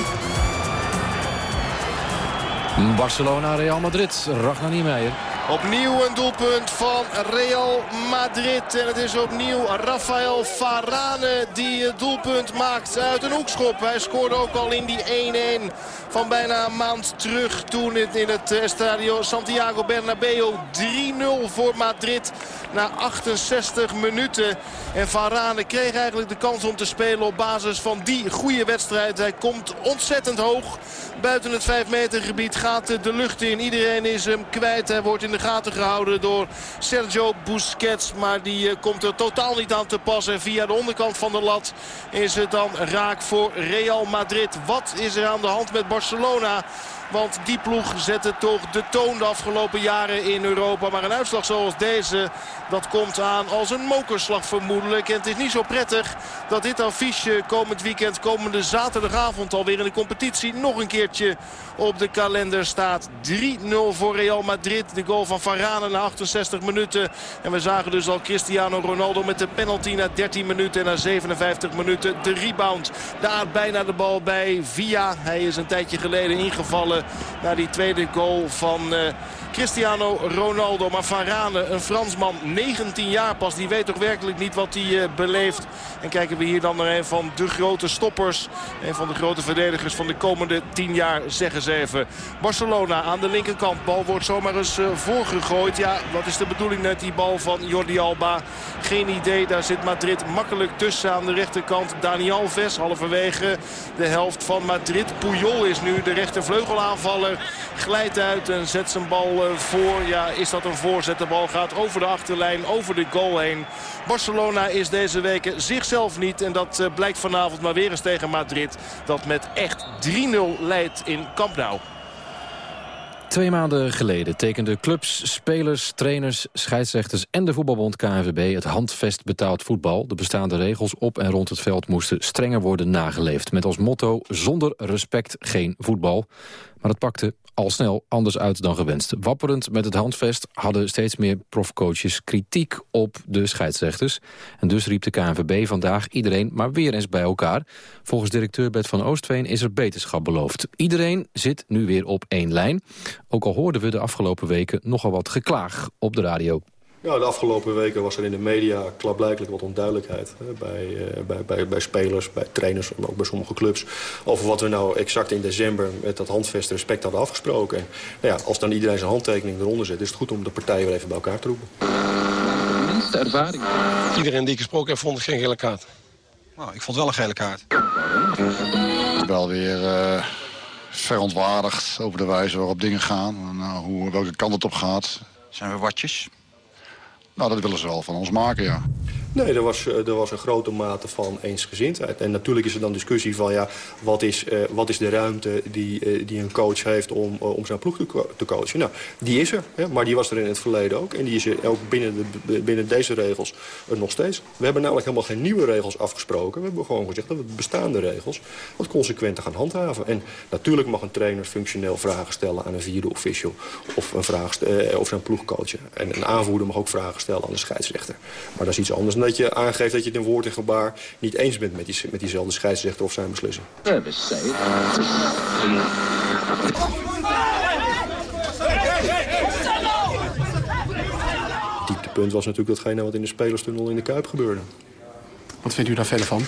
Barcelona, Real Madrid, Ragnar Niemeyer. Opnieuw een doelpunt van Real Madrid. En het is opnieuw Rafael Varane die het doelpunt maakt uit een hoekschop. Hij scoorde ook al in die 1-1 van bijna een maand terug. Toen in het Estadio Santiago Bernabeu 3-0 voor Madrid na 68 minuten. En Varane kreeg eigenlijk de kans om te spelen op basis van die goede wedstrijd. Hij komt ontzettend hoog. Buiten het 5 meter gebied gaat de lucht in. Iedereen is hem kwijt. Hij wordt in de gaten gehouden door Sergio Busquets. Maar die eh, komt er totaal niet aan te passen. En via de onderkant van de lat is het dan raak voor Real Madrid. Wat is er aan de hand met Barcelona? Want die ploeg zette toch de toon de afgelopen jaren in Europa. Maar een uitslag zoals deze, dat komt aan als een mokerslag vermoedelijk. En het is niet zo prettig dat dit affiche komend weekend, komende zaterdagavond alweer in de competitie nog een keertje op de kalender staat. 3-0 voor Real Madrid. De goal van Varane na 68 minuten. En we zagen dus al Cristiano Ronaldo met de penalty na 13 minuten. En na 57 minuten de rebound. Daar bijna de bal bij Via. Hij is een tijdje geleden ingevallen na die tweede goal van... Cristiano Ronaldo. Maar Varane, een Fransman, 19 jaar pas. Die weet toch werkelijk niet wat hij uh, beleeft. En kijken we hier dan naar een van de grote stoppers. Een van de grote verdedigers van de komende 10 jaar, zeggen ze even. Barcelona aan de linkerkant. Bal wordt zomaar eens uh, voorgegooid. Ja, wat is de bedoeling met die bal van Jordi Alba? Geen idee, daar zit Madrid makkelijk tussen aan de rechterkant. Dani Alves, halverwege de helft van Madrid. Puyol is nu de rechtervleugelaanvaller. Glijdt uit en zet zijn bal eh, voor. Ja, is dat een voorzet? De bal gaat over de achterlijn, over de goal heen. Barcelona is deze week zichzelf niet. En dat eh, blijkt vanavond maar weer eens tegen Madrid. Dat met echt 3-0 leidt in Camp Nou. Twee maanden geleden tekenden clubs, spelers, trainers, scheidsrechters en de voetbalbond KNVB het handvest betaald voetbal. De bestaande regels op en rond het veld moesten strenger worden nageleefd. Met als motto zonder respect geen voetbal. Maar het pakte al snel anders uit dan gewenst. Wapperend met het handvest hadden steeds meer profcoaches kritiek op de scheidsrechters. En dus riep de KNVB vandaag iedereen maar weer eens bij elkaar. Volgens directeur Bert van Oostveen is er beterschap beloofd. Iedereen zit nu weer op één lijn. Ook al hoorden we de afgelopen weken nogal wat geklaag op de radio. Ja, de afgelopen weken was er in de media klaarblijkelijk wat onduidelijkheid. Hè, bij, uh, bij, bij, bij spelers, bij trainers en ook bij sommige clubs. Over wat we nou exact in december met dat handvest respect hadden afgesproken. En, nou ja, als dan iedereen zijn handtekening eronder zet, is het goed om de partijen weer even bij elkaar te roepen. Minste ervaring. Iedereen die ik gesproken heb, vond het geen gele kaart. Nou, ik vond wel een gele kaart. Wel weer uh, verontwaardigd over de wijze waarop dingen gaan. En, uh, hoe, welke kant het op gaat. Zijn we watjes? Nou, dat willen ze wel van ons maken, ja. Nee, er was, er was een grote mate van eensgezindheid. En natuurlijk is er dan discussie van... ja, wat is, uh, wat is de ruimte die, uh, die een coach heeft om, om zijn ploeg te, te, coachen? Nou, die is er. Maar die was er in het verleden ook. En die is er ook binnen, de, binnen deze regels nog steeds. We hebben namelijk helemaal geen nieuwe regels afgesproken. We hebben gewoon gezegd dat we de bestaande regels... wat consequenter gaan handhaven. En natuurlijk mag een trainer functioneel vragen stellen aan een vierde official... of, een vraag, of zijn ploeg coachen. En een aanvoerder mag ook vragen stellen aan de scheidsrechter. Maar dat is iets anders dat je aangeeft dat je het in woord en gebaar niet eens bent met, die, met diezelfde scheidsrechter of zijn beslissing. Het dieptepunt was natuurlijk datgene wat in de spelerstunnel in de Kuip gebeurde. Wat vindt u daar verder van?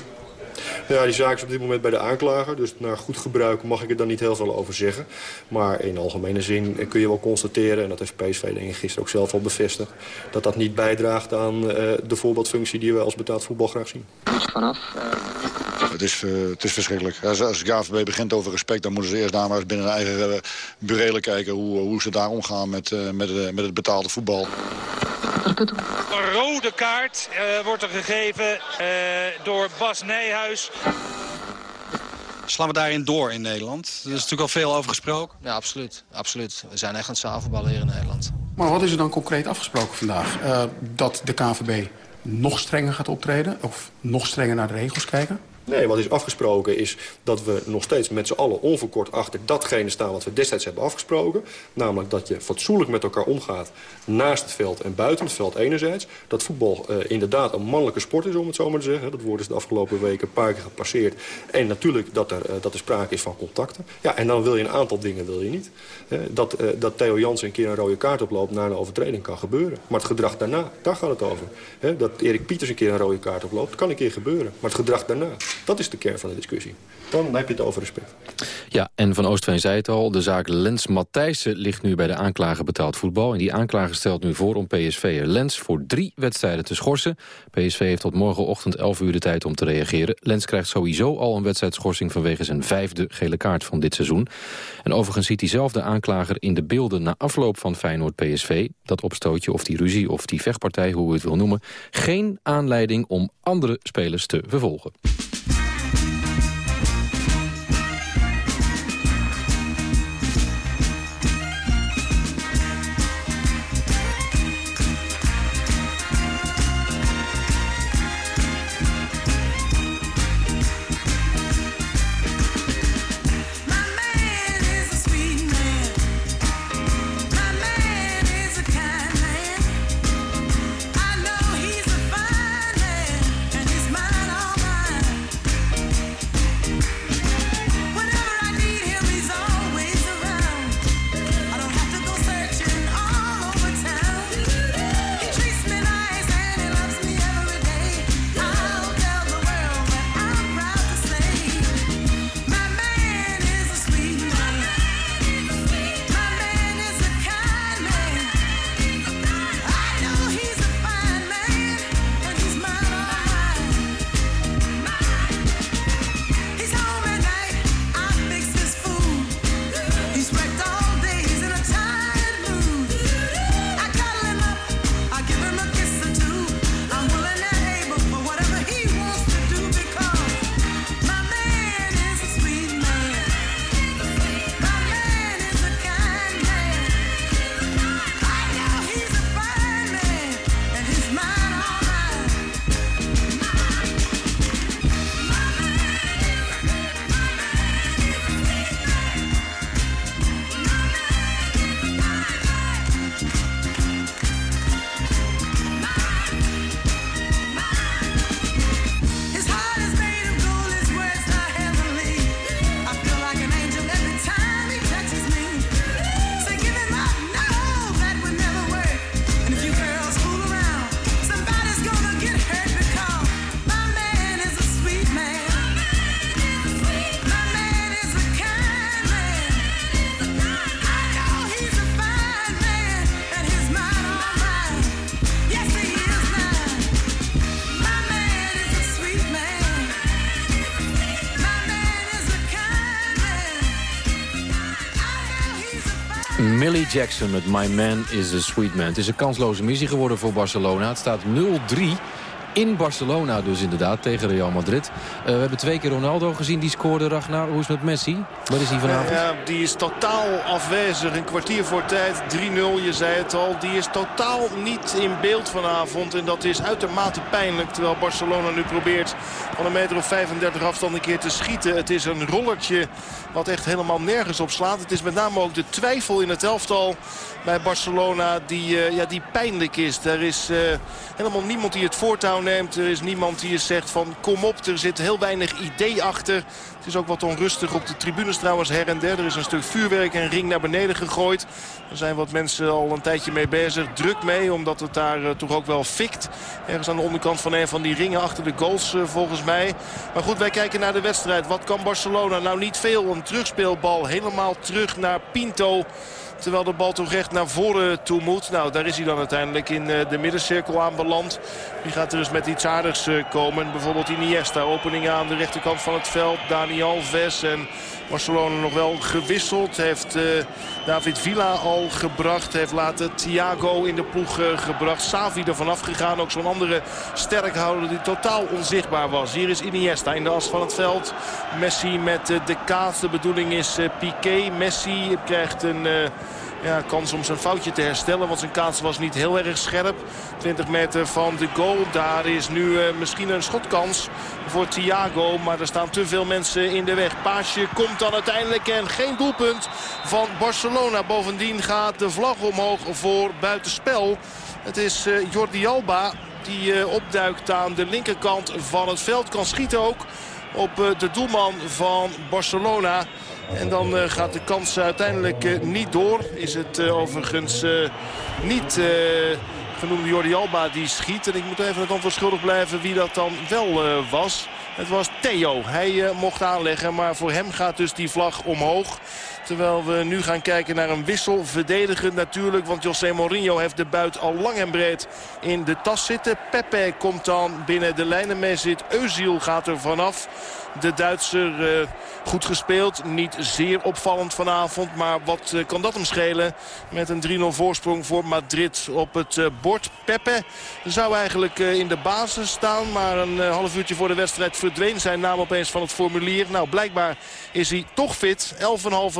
Ja, die zaak is op dit moment bij de aanklager. Dus naar goed gebruik mag ik er dan niet heel veel over zeggen. Maar in algemene zin kun je wel constateren... en dat heeft PSV denk ik gisteren ook zelf al bevestigd... dat dat niet bijdraagt aan uh, de voorbeeldfunctie die we als betaald voetbal graag zien. Vanaf... Uh... Het, is, uh, het is verschrikkelijk. Als, als KVB begint over respect... dan moeten ze eerst daar maar eens binnen hun eigen burelen kijken... hoe, hoe ze daar omgaan met, met, met het betaalde voetbal. Een rode kaart uh, wordt er gegeven uh, door Bas Nijhuis. Slaan we daarin door in Nederland? Er is natuurlijk al veel over gesproken. Ja, absoluut. absoluut. We zijn echt aan het zaalvoetballen hier in Nederland. Maar wat is er dan concreet afgesproken vandaag? Uh, dat de KVB nog strenger gaat optreden? Of nog strenger naar de regels kijken? Nee, wat is afgesproken is dat we nog steeds met z'n allen onverkort achter datgene staan wat we destijds hebben afgesproken. Namelijk dat je fatsoenlijk met elkaar omgaat naast het veld en buiten het veld enerzijds. Dat voetbal uh, inderdaad een mannelijke sport is, om het zo maar te zeggen. Dat woord is de afgelopen weken een paar keer gepasseerd. En natuurlijk dat er, uh, dat er sprake is van contacten. Ja, en dan wil je een aantal dingen wil je niet. Dat, dat Theo Jansen een keer een rode kaart oploopt na een overtreding kan gebeuren. Maar het gedrag daarna, daar gaat het over. dat Erik Pieters een keer een rode kaart oploopt, kan een keer gebeuren. Maar het gedrag daarna, dat is de kern van de discussie. Dan heb je het over respect. Ja, en Van Oostveen zei het al. De zaak Lens Matthijssen ligt nu bij de aanklager betaald voetbal. En die aanklager stelt nu voor om PSV'er Lens voor drie wedstrijden te schorsen. PSV heeft tot morgenochtend 11 uur de tijd om te reageren. Lens krijgt sowieso al een wedstrijdschorsing vanwege zijn vijfde gele kaart van dit seizoen. En overigens ziet diezelfde aanklager in de beelden na afloop van Feyenoord-PSV... dat opstootje of die ruzie of die vechtpartij, hoe u het wil noemen... geen aanleiding om andere spelers te vervolgen. Jackson met My Man is a Sweet Man. Het is een kansloze missie geworden voor Barcelona. Het staat 0-3 in Barcelona dus inderdaad, tegen Real Madrid. Uh, we hebben twee keer Ronaldo gezien, die scoorde Ragnar. Hoe is het met Messi? Waar is hij vanavond? Ja, die is totaal afwezig. Een kwartier voor tijd, 3-0, je zei het al. Die is totaal niet in beeld vanavond. En dat is uitermate pijnlijk. Terwijl Barcelona nu probeert van een meter of 35 afstand een keer te schieten. Het is een rollertje wat echt helemaal nergens op slaat. Het is met name ook de twijfel in het elftal bij Barcelona die, uh, ja, die pijnlijk is. Er is uh, helemaal niemand die het voortouw neemt. Er is niemand die zegt van kom op. Er zit heel weinig idee achter. Het is ook wat onrustig op de tribunes trouwens her en der. Er is een stuk vuurwerk en ring naar beneden gegooid. Er zijn wat mensen al een tijdje mee bezig. Druk mee, omdat het daar uh, toch ook wel fikt. Ergens aan de onderkant van een van die ringen achter de goals uh, volgens mij. Maar goed, wij kijken naar de wedstrijd. Wat kan Barcelona? Nou niet veel. Een terugspeelbal helemaal terug naar Pinto. Terwijl de bal toch recht naar voren toe moet. Nou, daar is hij dan uiteindelijk in de middencirkel aanbeland. Die gaat er eens met iets aardigs komen. Bijvoorbeeld Iniesta. Opening aan de rechterkant van het veld. Dani Alves en Barcelona nog wel gewisseld. Heeft uh, David Villa al gebracht. Heeft laten Thiago in de ploeg uh, gebracht. Savi er vanaf gegaan. Ook zo'n andere sterkhouder die totaal onzichtbaar was. Hier is Iniesta in de as van het veld. Messi met uh, de kaas. De bedoeling is Piqué. Messi krijgt een... Ja, kans om zijn foutje te herstellen. Want zijn kaats was niet heel erg scherp. 20 meter van de goal. Daar is nu uh, misschien een schotkans voor Thiago. Maar er staan te veel mensen in de weg. Paasje komt dan uiteindelijk en geen doelpunt van Barcelona. Bovendien gaat de vlag omhoog voor buitenspel. Het is uh, Jordi Alba die uh, opduikt aan de linkerkant van het veld. Kan schieten ook op de doelman van Barcelona. En dan uh, gaat de kans uiteindelijk uh, niet door. Is het uh, overigens niet genoemde Jordi Alba die schiet. En ik moet even het antwoord schuldig blijven wie dat dan wel was. Het was Theo. Hij mocht aanleggen, maar voor hem gaat dus die vlag omhoog. Terwijl we nu gaan kijken naar een wissel. Verdedigend natuurlijk, want José Mourinho heeft de buit al lang en breed in de tas zitten. Pepe komt dan binnen de lijnen mee zit. Eusiel gaat er vanaf. De Duitser uh, goed gespeeld. Niet zeer opvallend vanavond. Maar wat uh, kan dat hem schelen? Met een 3-0 voorsprong voor Madrid op het uh, bord. Pepe zou eigenlijk in de basis staan. Maar een half uurtje voor de wedstrijd verdween zijn naam opeens van het formulier. Nou, blijkbaar is hij toch fit. 11,5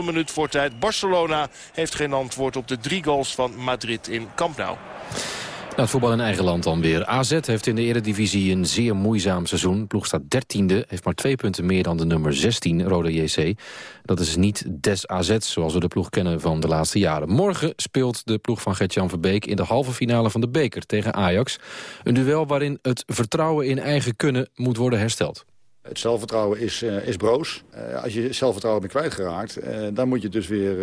minuut voor tijd. Barcelona heeft geen antwoord op de drie goals van Madrid in Camp Nou. Het voetbal in eigen land dan weer. AZ heeft in de eredivisie een zeer moeizaam seizoen. Ploeg staat dertiende, heeft maar twee punten meer dan de nummer 16, Rode JC. Dat is niet des AZ, zoals we de ploeg kennen van de laatste jaren. Morgen speelt de ploeg van Gert-Jan Verbeek in de halve finale van de beker tegen Ajax. Een duel waarin het vertrouwen in eigen kunnen moet worden hersteld. Het zelfvertrouwen is, uh, is broos. Uh, als je zelfvertrouwen bent kwijtgeraakt, uh, dan moet je dus weer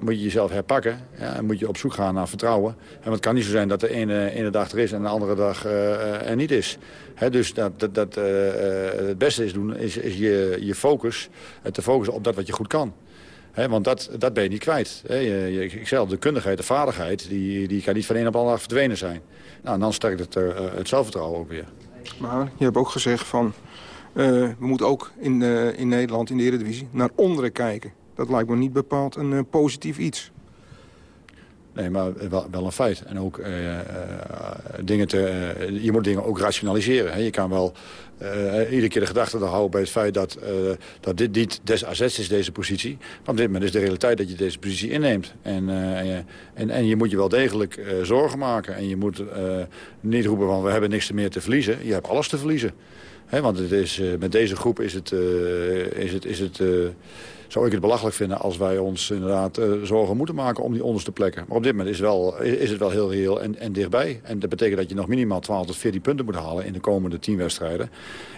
moet je jezelf herpakken. Ja, en moet je op zoek gaan naar vertrouwen. En het kan niet zo zijn dat de ene, ene dag er is en de andere dag er niet is. He, dus dat, dat, dat het beste is doen, is, is je, je focus, te focussen op dat wat je goed kan. Want dat, dat ben je niet kwijt. He, je, je, ik de kundigheid, de vaardigheid, die, die kan niet van een op de andere dag verdwenen zijn. Nou, en dan sterkt het, het zelfvertrouwen ook weer. Maar je hebt ook gezegd van we moeten ook in, uh, in Nederland, in de Eredivisie, naar onderen kijken. Dat lijkt me niet bepaald een uh, positief iets. Nee, maar wel, een feit. En ook dingen te, je moet dingen ook rationaliseren. Hè. Je kan wel iedere keer de gedachte houden bij het feit dat, dat dit niet des AZ is, deze positie. Maar op dit moment is de realiteit dat je deze positie inneemt. En, en, en je moet je wel degelijk zorgen maken. En je moet niet roepen van we hebben niks meer te verliezen. Je hebt alles te verliezen want het is, uh, met deze groep is het, uh, is het, is het uh, zou ik het belachelijk vinden als wij ons inderdaad zorgen moeten maken om die onderste plekken. Maar op dit moment is, wel, is het wel heel reëel en, en dichtbij. En dat betekent dat je nog minimaal 12 tot 14 punten moet halen in de komende 10 wedstrijden.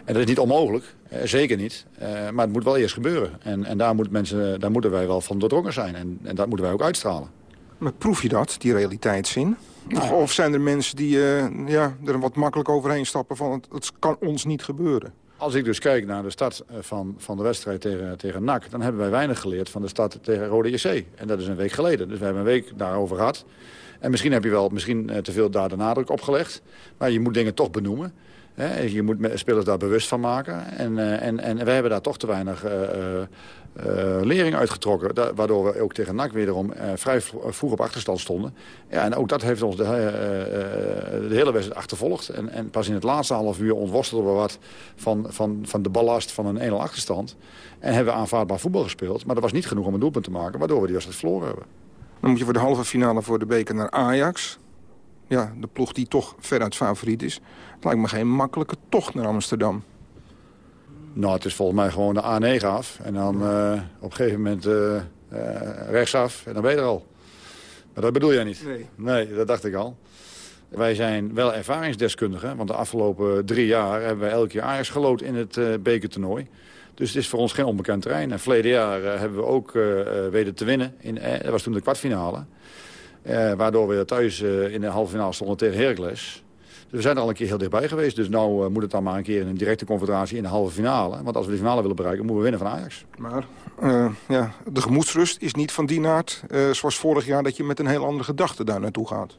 En dat is niet onmogelijk, zeker niet. maar het moet wel eerst gebeuren. En, en daar, moet mensen, daar moeten wij wel van doordrongen zijn. En, en dat moeten wij ook uitstralen. Maar proef je dat, die realiteitszin? Of, of zijn er mensen die uh, ja, er wat makkelijk overheen stappen van het, het kan ons niet gebeuren? Als ik dus kijk naar de start eh, van, van de wedstrijd tegen, tegen NAC... dan hebben wij weinig geleerd van de start tegen Rode JC. En dat is een week geleden. Dus we hebben een week daarover gehad. En misschien heb je wel misschien, uh, te veel daar de nadruk op gelegd. Maar je moet dingen toch benoemen. Hè, je moet spelers daar bewust van maken. En, eh, en, en wij hebben daar toch te weinig eh, eh, eh, lering uitgetrokken. Waardoor we ook tegen NAC wederom eh, vrij vro- vroeg op achterstand stonden. Ja, en ook dat heeft ons de, eh, eh, de hele wedstrijd achtervolgd. En, en pas in het laatste half uur ontworstelden we wat van, van, van de ballast van een 1-0 achterstand. En hebben we aanvaardbaar voetbal gespeeld. Maar dat was niet genoeg om een doelpunt te maken, waardoor we die wedstrijd verloren hebben. Dan moet je voor de halve finale voor de beker naar Ajax. Ja, de ploeg die toch veruit favoriet is. Het lijkt me geen makkelijke tocht naar Amsterdam. Nou, het is volgens mij gewoon de A9 af. En dan eh, op een gegeven moment eh, eh, rechtsaf en dan ben je er al. Maar dat bedoel jij niet? Nee. Nee, dat dacht ik al. Wij zijn wel ervaringsdeskundigen. Want de afgelopen drie jaar hebben wij elke keer Ajax gelood in het bekertoernooi. Dus het is voor ons geen onbekend terrein. En verleden jaar hebben we ook weten te winnen. In, dat was toen de kwartfinale. Waardoor we thuis in de halve finale stonden tegen Heracles. Dus we zijn er al een keer heel dichtbij geweest. Dus nou eh, moet het dan maar een keer in een directe confrontatie in de halve finale. Want als we de finale willen bereiken, moeten we winnen van Ajax. Maar eh, ja, de gemoedsrust is niet van die aard. eh, zoals vorig jaar dat je met een heel andere gedachte daar naartoe gaat.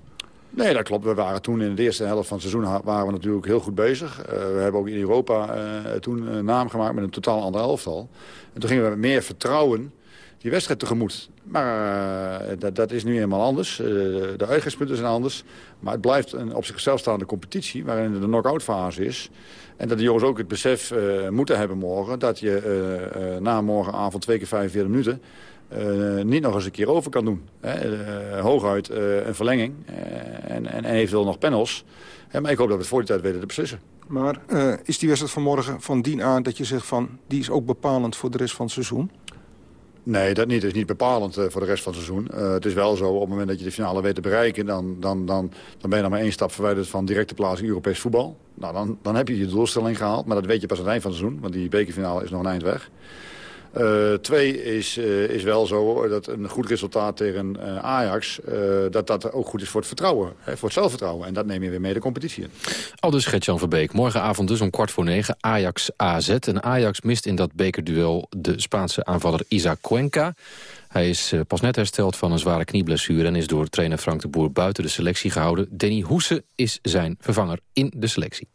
Nee, dat klopt. We waren toen in de eerste helft van het seizoen waren we natuurlijk heel goed bezig. We hebben ook in Europa toen een naam gemaakt met een totaal ander elftal. En toen gingen we met meer vertrouwen die wedstrijd tegemoet. Maar eh, dat, dat is nu eenmaal anders. Eh, de uitgangspunten zijn anders. Maar het blijft een op zichzelf staande competitie waarin de knock-out fase is. En dat de jongens ook het besef eh, moeten hebben morgen... dat je na morgenavond twee keer 45 minuten... niet nog eens een keer over kan doen. Hè? Hooguit een verlenging en, en, en eventueel nog panels. Maar ik hoop dat we het voor die tijd weten te beslissen. Maar is die wedstrijd van morgen van die aard dat je zegt van... die is ook bepalend voor de rest van het seizoen? Nee, dat niet. Is niet bepalend eh, voor de rest van het seizoen. Eh, het is wel zo, op het moment dat je de finale weet te bereiken... dan, dan, dan, dan ben je nog maar één stap verwijderd van directe plaats in Europees voetbal. Nou, dan, dan heb je je doelstelling gehaald. Maar dat weet je pas aan het eind van het seizoen. Want die bekerfinale is nog een eind weg. Eh, twee is, eh, is wel zo dat een goed resultaat tegen eh, Ajax... dat dat ook goed is voor het vertrouwen, hè, voor het zelfvertrouwen. En dat neem je weer mee de competitie in. Al dus Gert-Jan Verbeek. Morgenavond dus om kwart voor negen Ajax AZ. En Ajax mist in dat bekerduel de Spaanse aanvaller Isaac Cuenca. Hij is pas net hersteld van een zware knieblessure... en is door trainer Frank de Boer buiten de selectie gehouden. Danny Hoese is zijn vervanger in de selectie.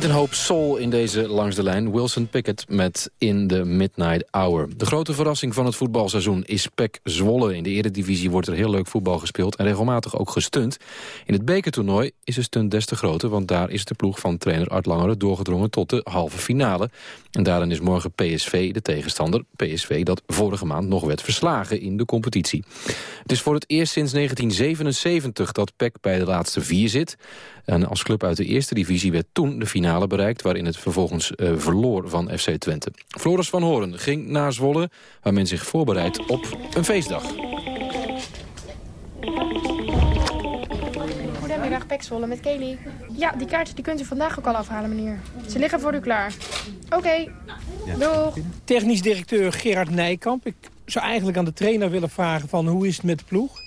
Zit een hoop soul in deze langs de lijn. Wilson Pickett met In the Midnight Hour. De grote verrassing van het voetbalseizoen is PEC Zwolle. In de eredivisie wordt er heel leuk voetbal gespeeld en regelmatig ook gestunt. In het bekertoernooi is de stunt des te groter... want daar is de ploeg van trainer Art Langeren doorgedrongen tot de halve finale. En daarin is morgen PSV de tegenstander. PSV dat vorige maand nog werd verslagen in de competitie. Het is voor het eerst sinds 1977 dat PEC bij de laatste vier zit. En als club uit de eerste divisie werd toen de finale bereikt... waarin het vervolgens uh, verloor van FC Twente. Floris van Horen ging naar Zwolle... waar men zich voorbereidt op een feestdag. Goedemiddag, Pek Zwolle met Kelly. Ja, die kaarten die kunt u vandaag ook al afhalen, meneer. Ze liggen voor u klaar. Oké, okay. doeg. Technisch directeur Gerard Nijkamp. Ik zou eigenlijk aan de trainer willen vragen van hoe is het met de ploeg.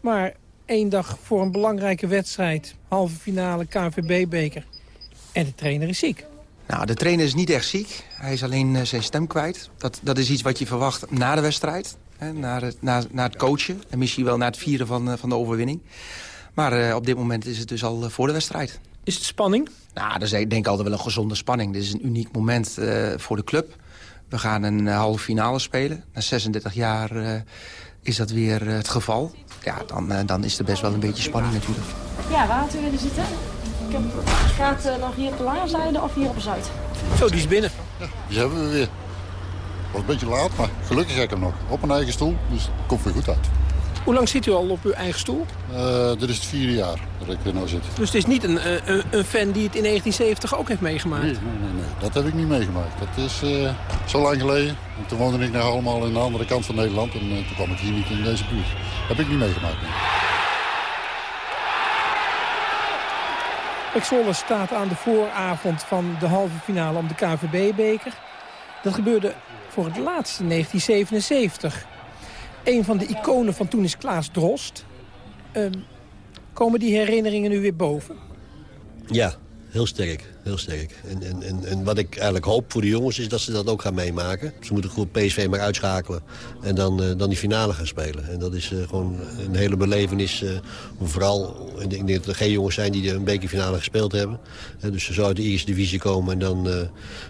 Maar één dag voor een belangrijke wedstrijd. Halve finale KNVB-beker. En de trainer is ziek. Nou, de trainer is niet echt ziek. Hij is alleen uh, zijn stem kwijt. Dat, dat is iets wat je verwacht na de wedstrijd. Hè, na, het, na, na het coachen. En misschien wel na het vieren van, uh, van de overwinning. Maar uh, op dit moment is het dus al voor de wedstrijd. Is het spanning? Nou, dat is denk ik altijd wel een gezonde spanning. Dit is een uniek moment voor de club. We gaan een halve finale spelen. Na 36 jaar is dat weer het geval ja, dan, uh, dan is er best wel een beetje spanning natuurlijk. Ja, waar had u willen zitten? Ik heb, gaat uh, nog hier op de laarzijde of hier op de zuid? Zo, die is binnen. Ja, die hebben we weer. Was een beetje laat, maar gelukkig heb ik hem nog. Op een eigen stoel, dus het komt weer goed uit. Hoe lang zit u al op uw eigen stoel? Uh, dit is het vierde jaar dat ik er nou zit. Dus het is niet een, een, een, fan die het in 1970 ook heeft meegemaakt? Nee, nee, nee, nee. dat heb ik niet meegemaakt. Dat is uh, zo lang geleden. En toen woonde ik nog allemaal aan de andere kant van Nederland. En uh, toen kwam ik hier niet in deze buurt. Dat heb ik niet meegemaakt. Exolle staat aan de vooravond van de halve finale om de KVB-beker. Dat gebeurde voor het laatst in 1977. Een van de iconen van toen is Klaas Drost. Um, komen die herinneringen nu weer boven? Ja, heel sterk. Heel sterk. En, en, en, en, wat ik eigenlijk hoop voor de jongens is dat ze dat ook gaan meemaken. Ze moeten goed PSV maar uitschakelen en dan, uh, dan die finale gaan spelen. En dat is uh, gewoon een hele belevenis. Uh, vooral, ik denk dat er geen jongens zijn die een bekerfinale gespeeld hebben. dus ze zouden uit de eerste divisie komen en dan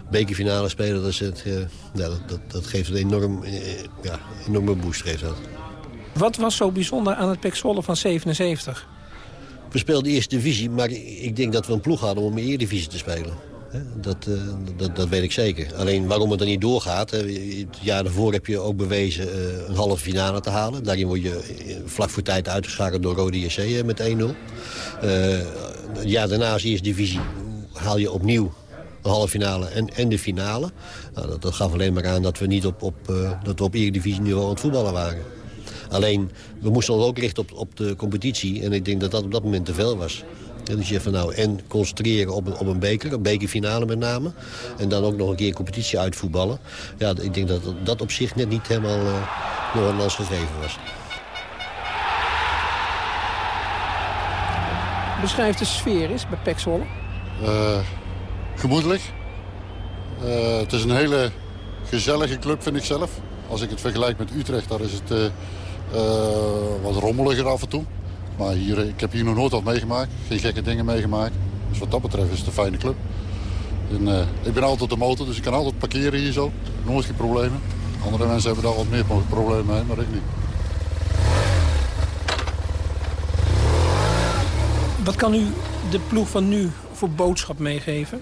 bekerfinale spelen. Dat, is het, dat, dat, geeft een enorm, ja, enorme boost. Geeft dat. Wat was zo bijzonder aan het Pek Zwolle van 77? We speelden de eerste divisie, maar ik denk dat we een ploeg hadden om in de divisie te spelen. Dat, uh, dat, dat, weet ik zeker. Alleen waarom het er niet doorgaat... het jaar daarvoor heb je ook bewezen uh, een halve finale te halen. Daarin word je vlak voor tijd uitgeschakeld door Rode JC met 1-0. Uh, het jaar daarna is eerste divisie haal je opnieuw de halve finale en, en de finale. Nou, dat, dat, gaf alleen maar aan dat we niet op, op, dat we op Eredivisie niveau aan het voetballen waren. Alleen, we moesten ons ook richten op, op de competitie. En ik denk dat dat op dat moment te veel was. Ja, dus je van nou, en concentreren op een, op een beker, een bekerfinale met name. En dan ook nog een keer competitie uitvoetballen. Ja, ik denk dat dat op zich net niet helemaal uh, aan ons gegeven was. Beschrijf de sfeer eens bij Pek Zwolle. Uh, gemoedelijk. Uh, het is een hele gezellige club, vind ik zelf. Als ik het vergelijk met Utrecht, daar is het uh, wat rommeliger af en toe. Maar hier, ik heb hier nog nooit wat meegemaakt. Geen gekke dingen meegemaakt. Dus wat dat betreft is het een fijne club. En, uh, ik ben altijd de motor, dus ik kan altijd parkeren hier zo. Nooit geen problemen. Andere mensen hebben daar wat meer problemen mee, maar ik niet. Wat kan u de ploeg van nu voor boodschap meegeven?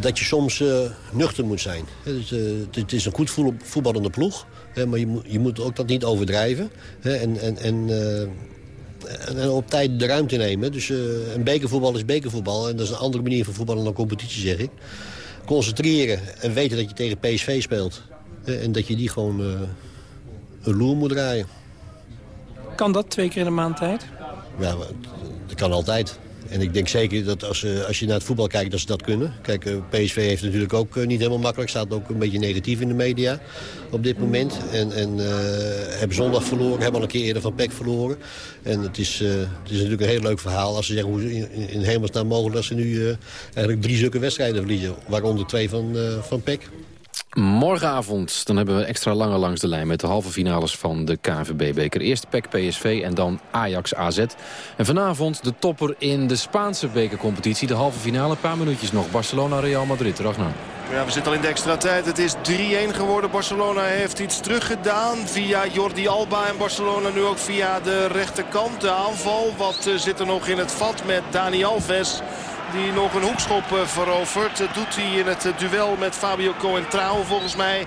Dat je soms uh, nuchter moet zijn. Het, uh, het is een goed voetballende ploeg. Maar je moet, je moet ook dat niet overdrijven. En, en, en, uh, en, op tijd de ruimte nemen. Dus een bekervoetbal is bekervoetbal. En dat is een andere manier van voetballen dan competitie, zeg ik. Concentreren en weten dat je tegen PSV speelt. En dat je die gewoon een loer moet draaien. Kan dat twee keer in de maand tijd? Ja, dat kan altijd. En ik denk zeker dat als, uh, als je naar het voetbal kijkt, dat ze dat kunnen. Kijk, uh, PSV heeft natuurlijk ook uh, niet helemaal makkelijk. Staat ook een beetje negatief in de media op dit moment. En, en hebben zondag verloren, hebben al een keer eerder van PEC verloren. En het is, het is natuurlijk een heel leuk verhaal als ze zeggen hoe in, in hemelsnaam mogelijk dat ze nu eigenlijk drie zulke wedstrijden verliezen. Waaronder twee van, van PEC. Morgenavond dan hebben we extra lange langs de lijn... met de halve finales van de KNVB-beker. Eerst PEC PSV en dan Ajax AZ. En vanavond de topper in de Spaanse bekercompetitie. De halve finale, een paar minuutjes nog. Barcelona-Real Madrid, Ragnar. Ja, we zitten al in de extra tijd. Het is 3-1 geworden. Barcelona heeft iets teruggedaan via Jordi Alba. En Barcelona nu ook via de rechterkant. De aanval, wat eh, zit er nog in het vat met Dani Alves die nog een hoekschop eh, verovert. Dat doet hij in het eh, duel met Fabio Coentrao volgens mij.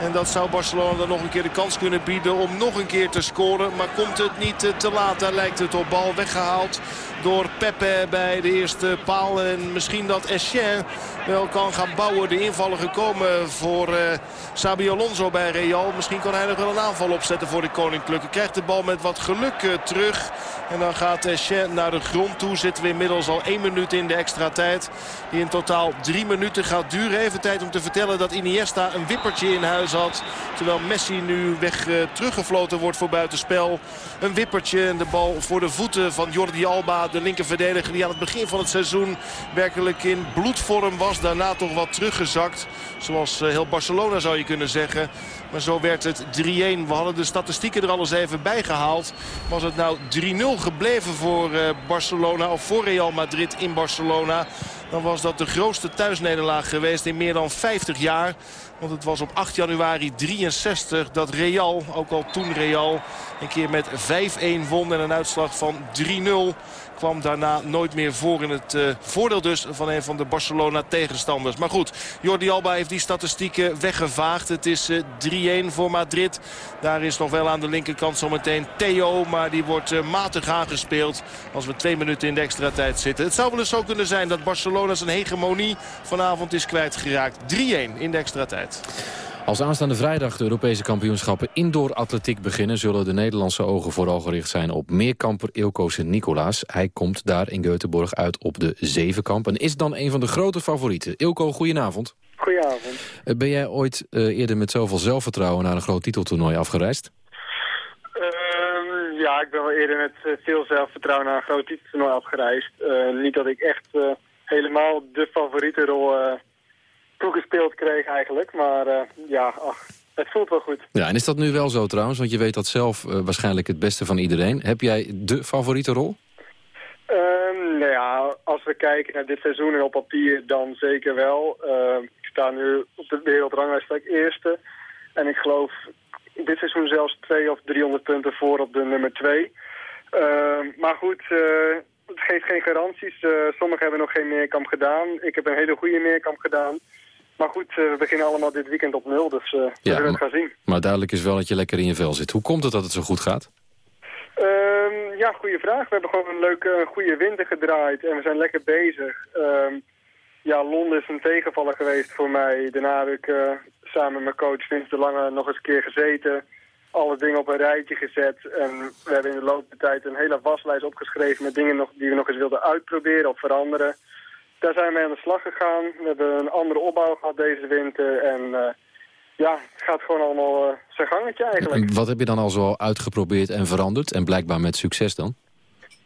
En dat zou Barcelona dan nog een keer de kans kunnen bieden om nog een keer te scoren. Maar komt het niet eh, te laat. Daar lijkt het op bal weggehaald door Pepe bij de eerste paal. En misschien dat Etienne wel kan gaan bouwen. De invallen gekomen voor uh, Sabi Alonso bij Real. Misschien kan hij nog wel een aanval opzetten voor de Koninklijke. Krijgt de bal met wat geluk uh, terug. En dan gaat Etienne naar de grond toe. Zitten we inmiddels al één minuut in de extra tijd. Die in totaal drie minuten gaat duren. Even tijd om te vertellen dat Iniesta een wippertje in huis had. Terwijl Messi nu weg uh, teruggefloten wordt voor buitenspel. Een wippertje en de bal voor de voeten van Jordi Alba de linkerverdediger die aan het begin van het seizoen werkelijk in bloedvorm was. Daarna toch wat teruggezakt. Zoals heel Barcelona zou je kunnen zeggen. Maar zo werd het 3-1. We hadden de statistieken er al eens even bij gehaald. Was het nou 3-0 gebleven voor Barcelona of voor Real Madrid in Barcelona... dan was dat de grootste thuisnederlaag geweest in meer dan 50 jaar. Want het was op 8 januari 63 dat Real, ook al toen Real, een keer met 5-1 won en een uitslag van 3-0 kwam daarna nooit meer voor in het uh, voordeel dus van een van de Barcelona tegenstanders. Maar goed, Jordi Alba heeft die statistieken weggevaagd. Het is uh, 3-1 voor Madrid. Daar is nog wel aan de linkerkant zometeen Theo. Maar die wordt uh, matig aangespeeld als we twee minuten in de extra tijd zitten. Het zou wel eens zo kunnen zijn dat Barcelona zijn hegemonie vanavond is kwijtgeraakt. 3-1 in de extra tijd. Als aanstaande vrijdag de Europese kampioenschappen indoor atletiek beginnen... zullen de Nederlandse ogen vooral gericht zijn op meerkamper Ilko Sint-Nicolaas. Hij komt daar in Göteborg uit op de zevenkamp... en is dan een van de grote favorieten. Ilko, goedenavond. Goedenavond. Ben jij ooit uh, eerder met zoveel zelfvertrouwen... naar een groot titeltoernooi afgereisd? Uh, ja, ik ben wel eerder met veel zelfvertrouwen naar een groot titeltoernooi afgereisd. Uh, niet dat ik echt helemaal de favoriete rol toegespeeld kreeg eigenlijk. Maar uh, ja, ach, het voelt wel goed. Ja, en is dat nu wel zo trouwens? Want je weet dat zelf uh, waarschijnlijk het beste van iedereen. Heb jij de favoriete rol? Um, nou ja, als we kijken naar dit seizoen en op papier, dan zeker wel. Uh, ik sta nu op de wereldranglijst eerste. En ik geloof dit seizoen zelfs twee of 300 punten voor op de nummer twee. maar goed, het geeft geen garanties. sommigen hebben nog geen meerkamp gedaan. Ik heb een hele goede meerkamp gedaan. Maar goed, uh, we beginnen allemaal dit weekend op nul, dus uh, we ja, zullen het gaan zien. Maar duidelijk is wel dat je lekker in je vel zit. Hoe komt het dat het zo goed gaat? Um, ja, goede vraag. We hebben gewoon een leuke, goede winter gedraaid en we zijn lekker bezig. Um, ja, Londen is een tegenvaller geweest voor mij. Daarna heb ik uh, samen met mijn coach Vince de Lange nog eens een keer gezeten. Alle dingen op een rijtje gezet. En we hebben in de loop der tijd een hele waslijst opgeschreven met dingen nog, die we nog eens wilden uitproberen of veranderen. Daar zijn we aan de slag gegaan. We hebben een andere opbouw gehad deze winter. En uh, ja, het gaat gewoon allemaal uh, zijn gangetje eigenlijk. En wat heb je dan al zo uitgeprobeerd en veranderd? En blijkbaar met succes dan?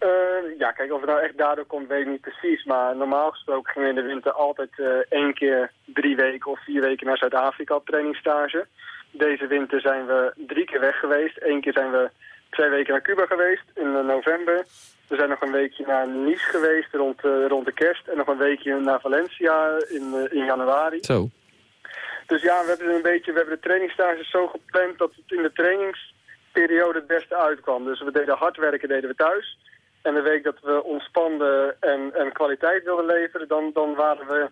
Uh, ja, kijk, of het nou echt daardoor komt, weet ik niet precies. Maar normaal gesproken gingen we in de winter altijd één keer drie weken of vier weken naar Zuid-Afrika op trainingsstage. Deze winter zijn we drie keer weg geweest. Eén keer zijn we twee weken naar Cuba geweest in november. We zijn nog een weekje naar Nice geweest rond, uh, rond de kerst. En nog een weekje naar Valencia in, uh, in januari. Zo. Dus ja, we hebben, een beetje, we hebben de trainingstages zo gepland dat het in de trainingsperiode het beste uitkwam. Dus we deden hard werken deden we thuis. En de week dat we ontspanden en, en kwaliteit wilden leveren, dan, dan waren we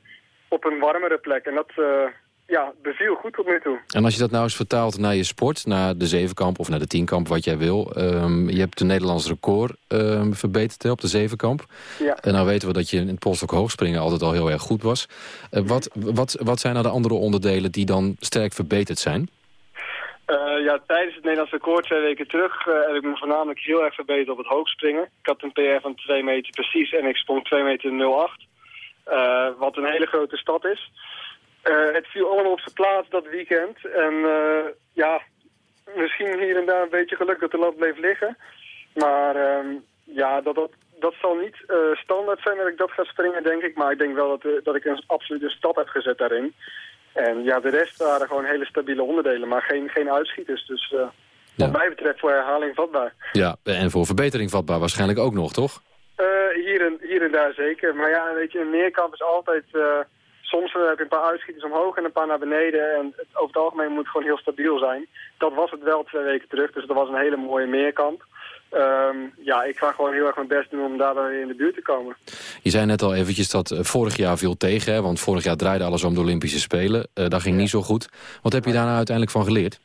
op een warmere plek. En dat, uh, ja, beviel goed tot nu toe. En als je dat nou eens vertaalt naar je sport, naar de zevenkamp of naar de tienkamp, wat jij wil. Um, je hebt een Nederlands record um, verbeterd hè, op de zevenkamp. Ja. En nou weten we dat je in het polstok hoogspringen altijd al heel erg goed was. Uh, wat, wat, wat zijn nou de andere onderdelen die dan sterk verbeterd zijn? Uh, ja, tijdens het Nederlands record twee weken terug uh, heb ik me voornamelijk heel erg verbeterd op het hoogspringen. Ik had een PR van 2 meter precies en ik sprong 2 meter 08. Uh, wat een hele grote stad is. Uh, het viel allemaal op zijn plaats dat weekend. En uh, ja, misschien hier en daar een beetje geluk dat de lat bleef liggen. Maar uh, ja, dat, dat, dat zal niet standaard zijn dat ik dat ga springen, denk ik. Maar ik denk wel dat, dat ik een absolute stap heb gezet daarin. En ja, de rest waren gewoon hele stabiele onderdelen, maar geen, geen uitschieters. Dus wat mij betreft voor herhaling vatbaar. Ja, en voor verbetering vatbaar waarschijnlijk ook nog, toch? Hier, en, hier en daar zeker. Maar ja, weet je, een meerkamp is altijd... Soms heb je een paar uitschieters omhoog en een paar naar beneden. En het, over het algemeen moet het gewoon heel stabiel zijn. Dat was het wel twee weken terug, dus dat was een hele mooie meerkamp. Um, ja, ik ga gewoon heel erg mijn best doen om daar weer in de buurt te komen. Je zei net al eventjes dat uh, vorig jaar viel tegen, hè? want vorig jaar draaide alles om de Olympische Spelen. Uh, dat ging niet zo goed. Wat heb je daar nou uiteindelijk van geleerd?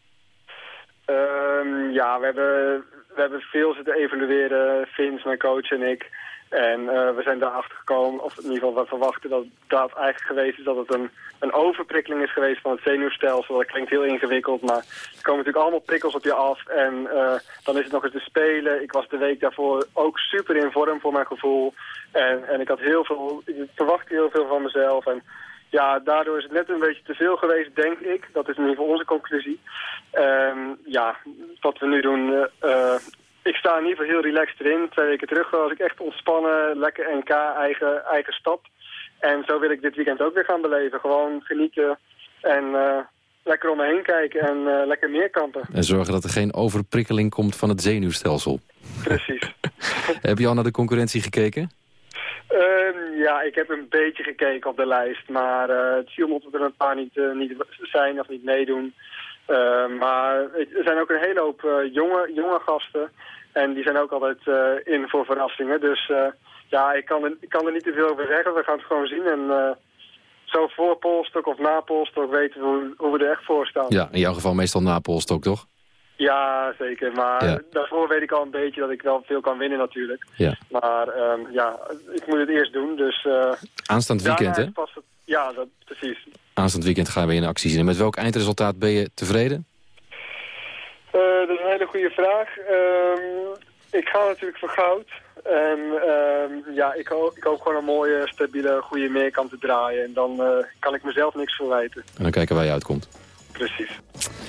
Um, ja, we hebben, we hebben veel zitten evalueren, Vince, mijn coach en ik. En uh, we zijn daarachter gekomen, of in ieder geval we verwachten dat dat eigenlijk geweest is dat het een, een overprikkeling is geweest van het zenuwstelsel. Dat klinkt heel ingewikkeld, maar er komen natuurlijk allemaal prikkels op je af. En uh, dan is het nog eens te spelen. Ik was de week daarvoor ook super in vorm voor mijn gevoel. En, en ik had heel veel, ik verwachtte heel veel van mezelf. En ja, daardoor is het net een beetje te veel geweest, denk ik. Dat is in ieder geval onze conclusie. En ja, wat we nu doen, uh, ik sta in ieder geval heel relaxed erin. Twee weken terug was ik echt ontspannen, lekker NK, eigen, eigen stad. En zo wil ik dit weekend ook weer gaan beleven. Gewoon genieten en uh, lekker om me heen kijken en uh, lekker meerkampen. En zorgen dat er geen overprikkeling komt van het zenuwstelsel. Precies. heb je al naar de concurrentie gekeken? Uh, ja, ik heb een beetje gekeken op de lijst. Maar uh, het viel me op dat er een paar niet, niet zijn of niet meedoen. maar er zijn ook een hele hoop jonge, jonge gasten. En die zijn ook altijd uh, in voor verrassingen. Dus uh, ja, ik kan, er, ik kan er niet te veel over zeggen. We gaan het gewoon zien. En uh, zo voor Polstok of na Polstok weten we hoe, hoe, we er echt voor staan. Ja, in jouw geval meestal na Polstok, toch? Ja, zeker. Maar ja. daarvoor weet ik al een beetje dat ik wel veel kan winnen natuurlijk. Ja. Maar um, ja, ik moet het eerst doen. Dus, Aanstaand weekend, hè? Ja, dat, precies. Aanstaand weekend gaan we in actie zien. En met welk eindresultaat ben je tevreden? Uh, dat is een hele goede vraag. Um, ik ga natuurlijk voor goud. En um, ja, ik, ho ik hoop gewoon een mooie, stabiele, goede meerkant te draaien. En dan uh, kan ik mezelf niks verwijten. En dan kijken waar je uitkomt. Precies.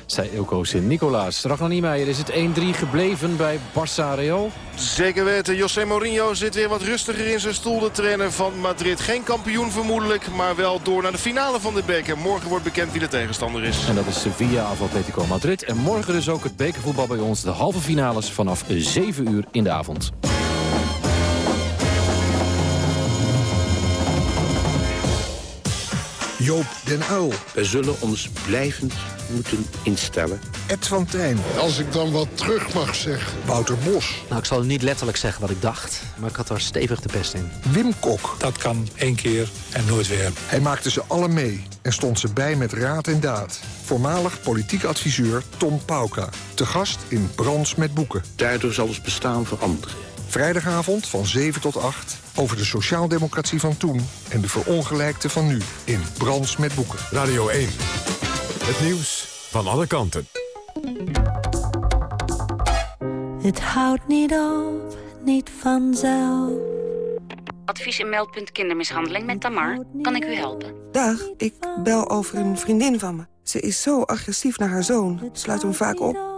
Zij Ilko Sint-Nicolaas. Ragnar Meijer, is het 1-3 gebleven bij Barça Real? Zeker weten. José Mourinho zit weer wat rustiger in zijn stoel. De trainer van Madrid. Geen kampioen vermoedelijk, maar wel door naar de finale van de beker. Morgen wordt bekend wie de tegenstander is. En dat is Sevilla of Atletico Madrid. En morgen dus ook het bekervoetbal bij ons. De halve finales vanaf 7 uur in de avond. Joop den Uil. We zullen ons blijvend moeten instellen. Ed van Tijn. Als ik dan wat terug mag zeggen. Wouter Bos. Nou, ik zal niet letterlijk zeggen wat ik dacht. Maar ik had er stevig de pest in. Wim Kok. Dat kan één keer en nooit weer. Hij maakte ze alle mee en stond ze bij met raad en daad. Voormalig politiek adviseur Tom Pauka. Te gast in Brands met Boeken. Daardoor zal ons bestaan veranderen. Vrijdagavond van 7 tot 8 over de sociaaldemocratie van toen... en de verongelijkte van nu in Brands met Boeken. Radio 1. Het nieuws van alle kanten. Het houdt niet op, niet vanzelf. Advies en meldpunt kindermishandeling met Tamar. Kan ik u helpen? Dag, ik bel over een vriendin van me. Ze is zo agressief naar haar zoon. Sluit hem vaak op.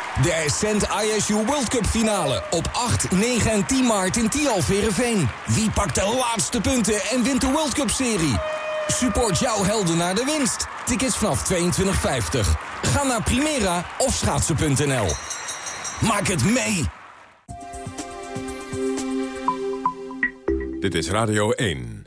De Ascent ISU World Cup finale op 8, 9 en 10 maart in Tialf Verenveen. Wie pakt de laatste punten en wint de World Cup serie? Support jouw helden naar de winst. Tickets vanaf 22,50. Ga naar Primera of schaatsen.nl. Maak het mee! Dit is Radio 1.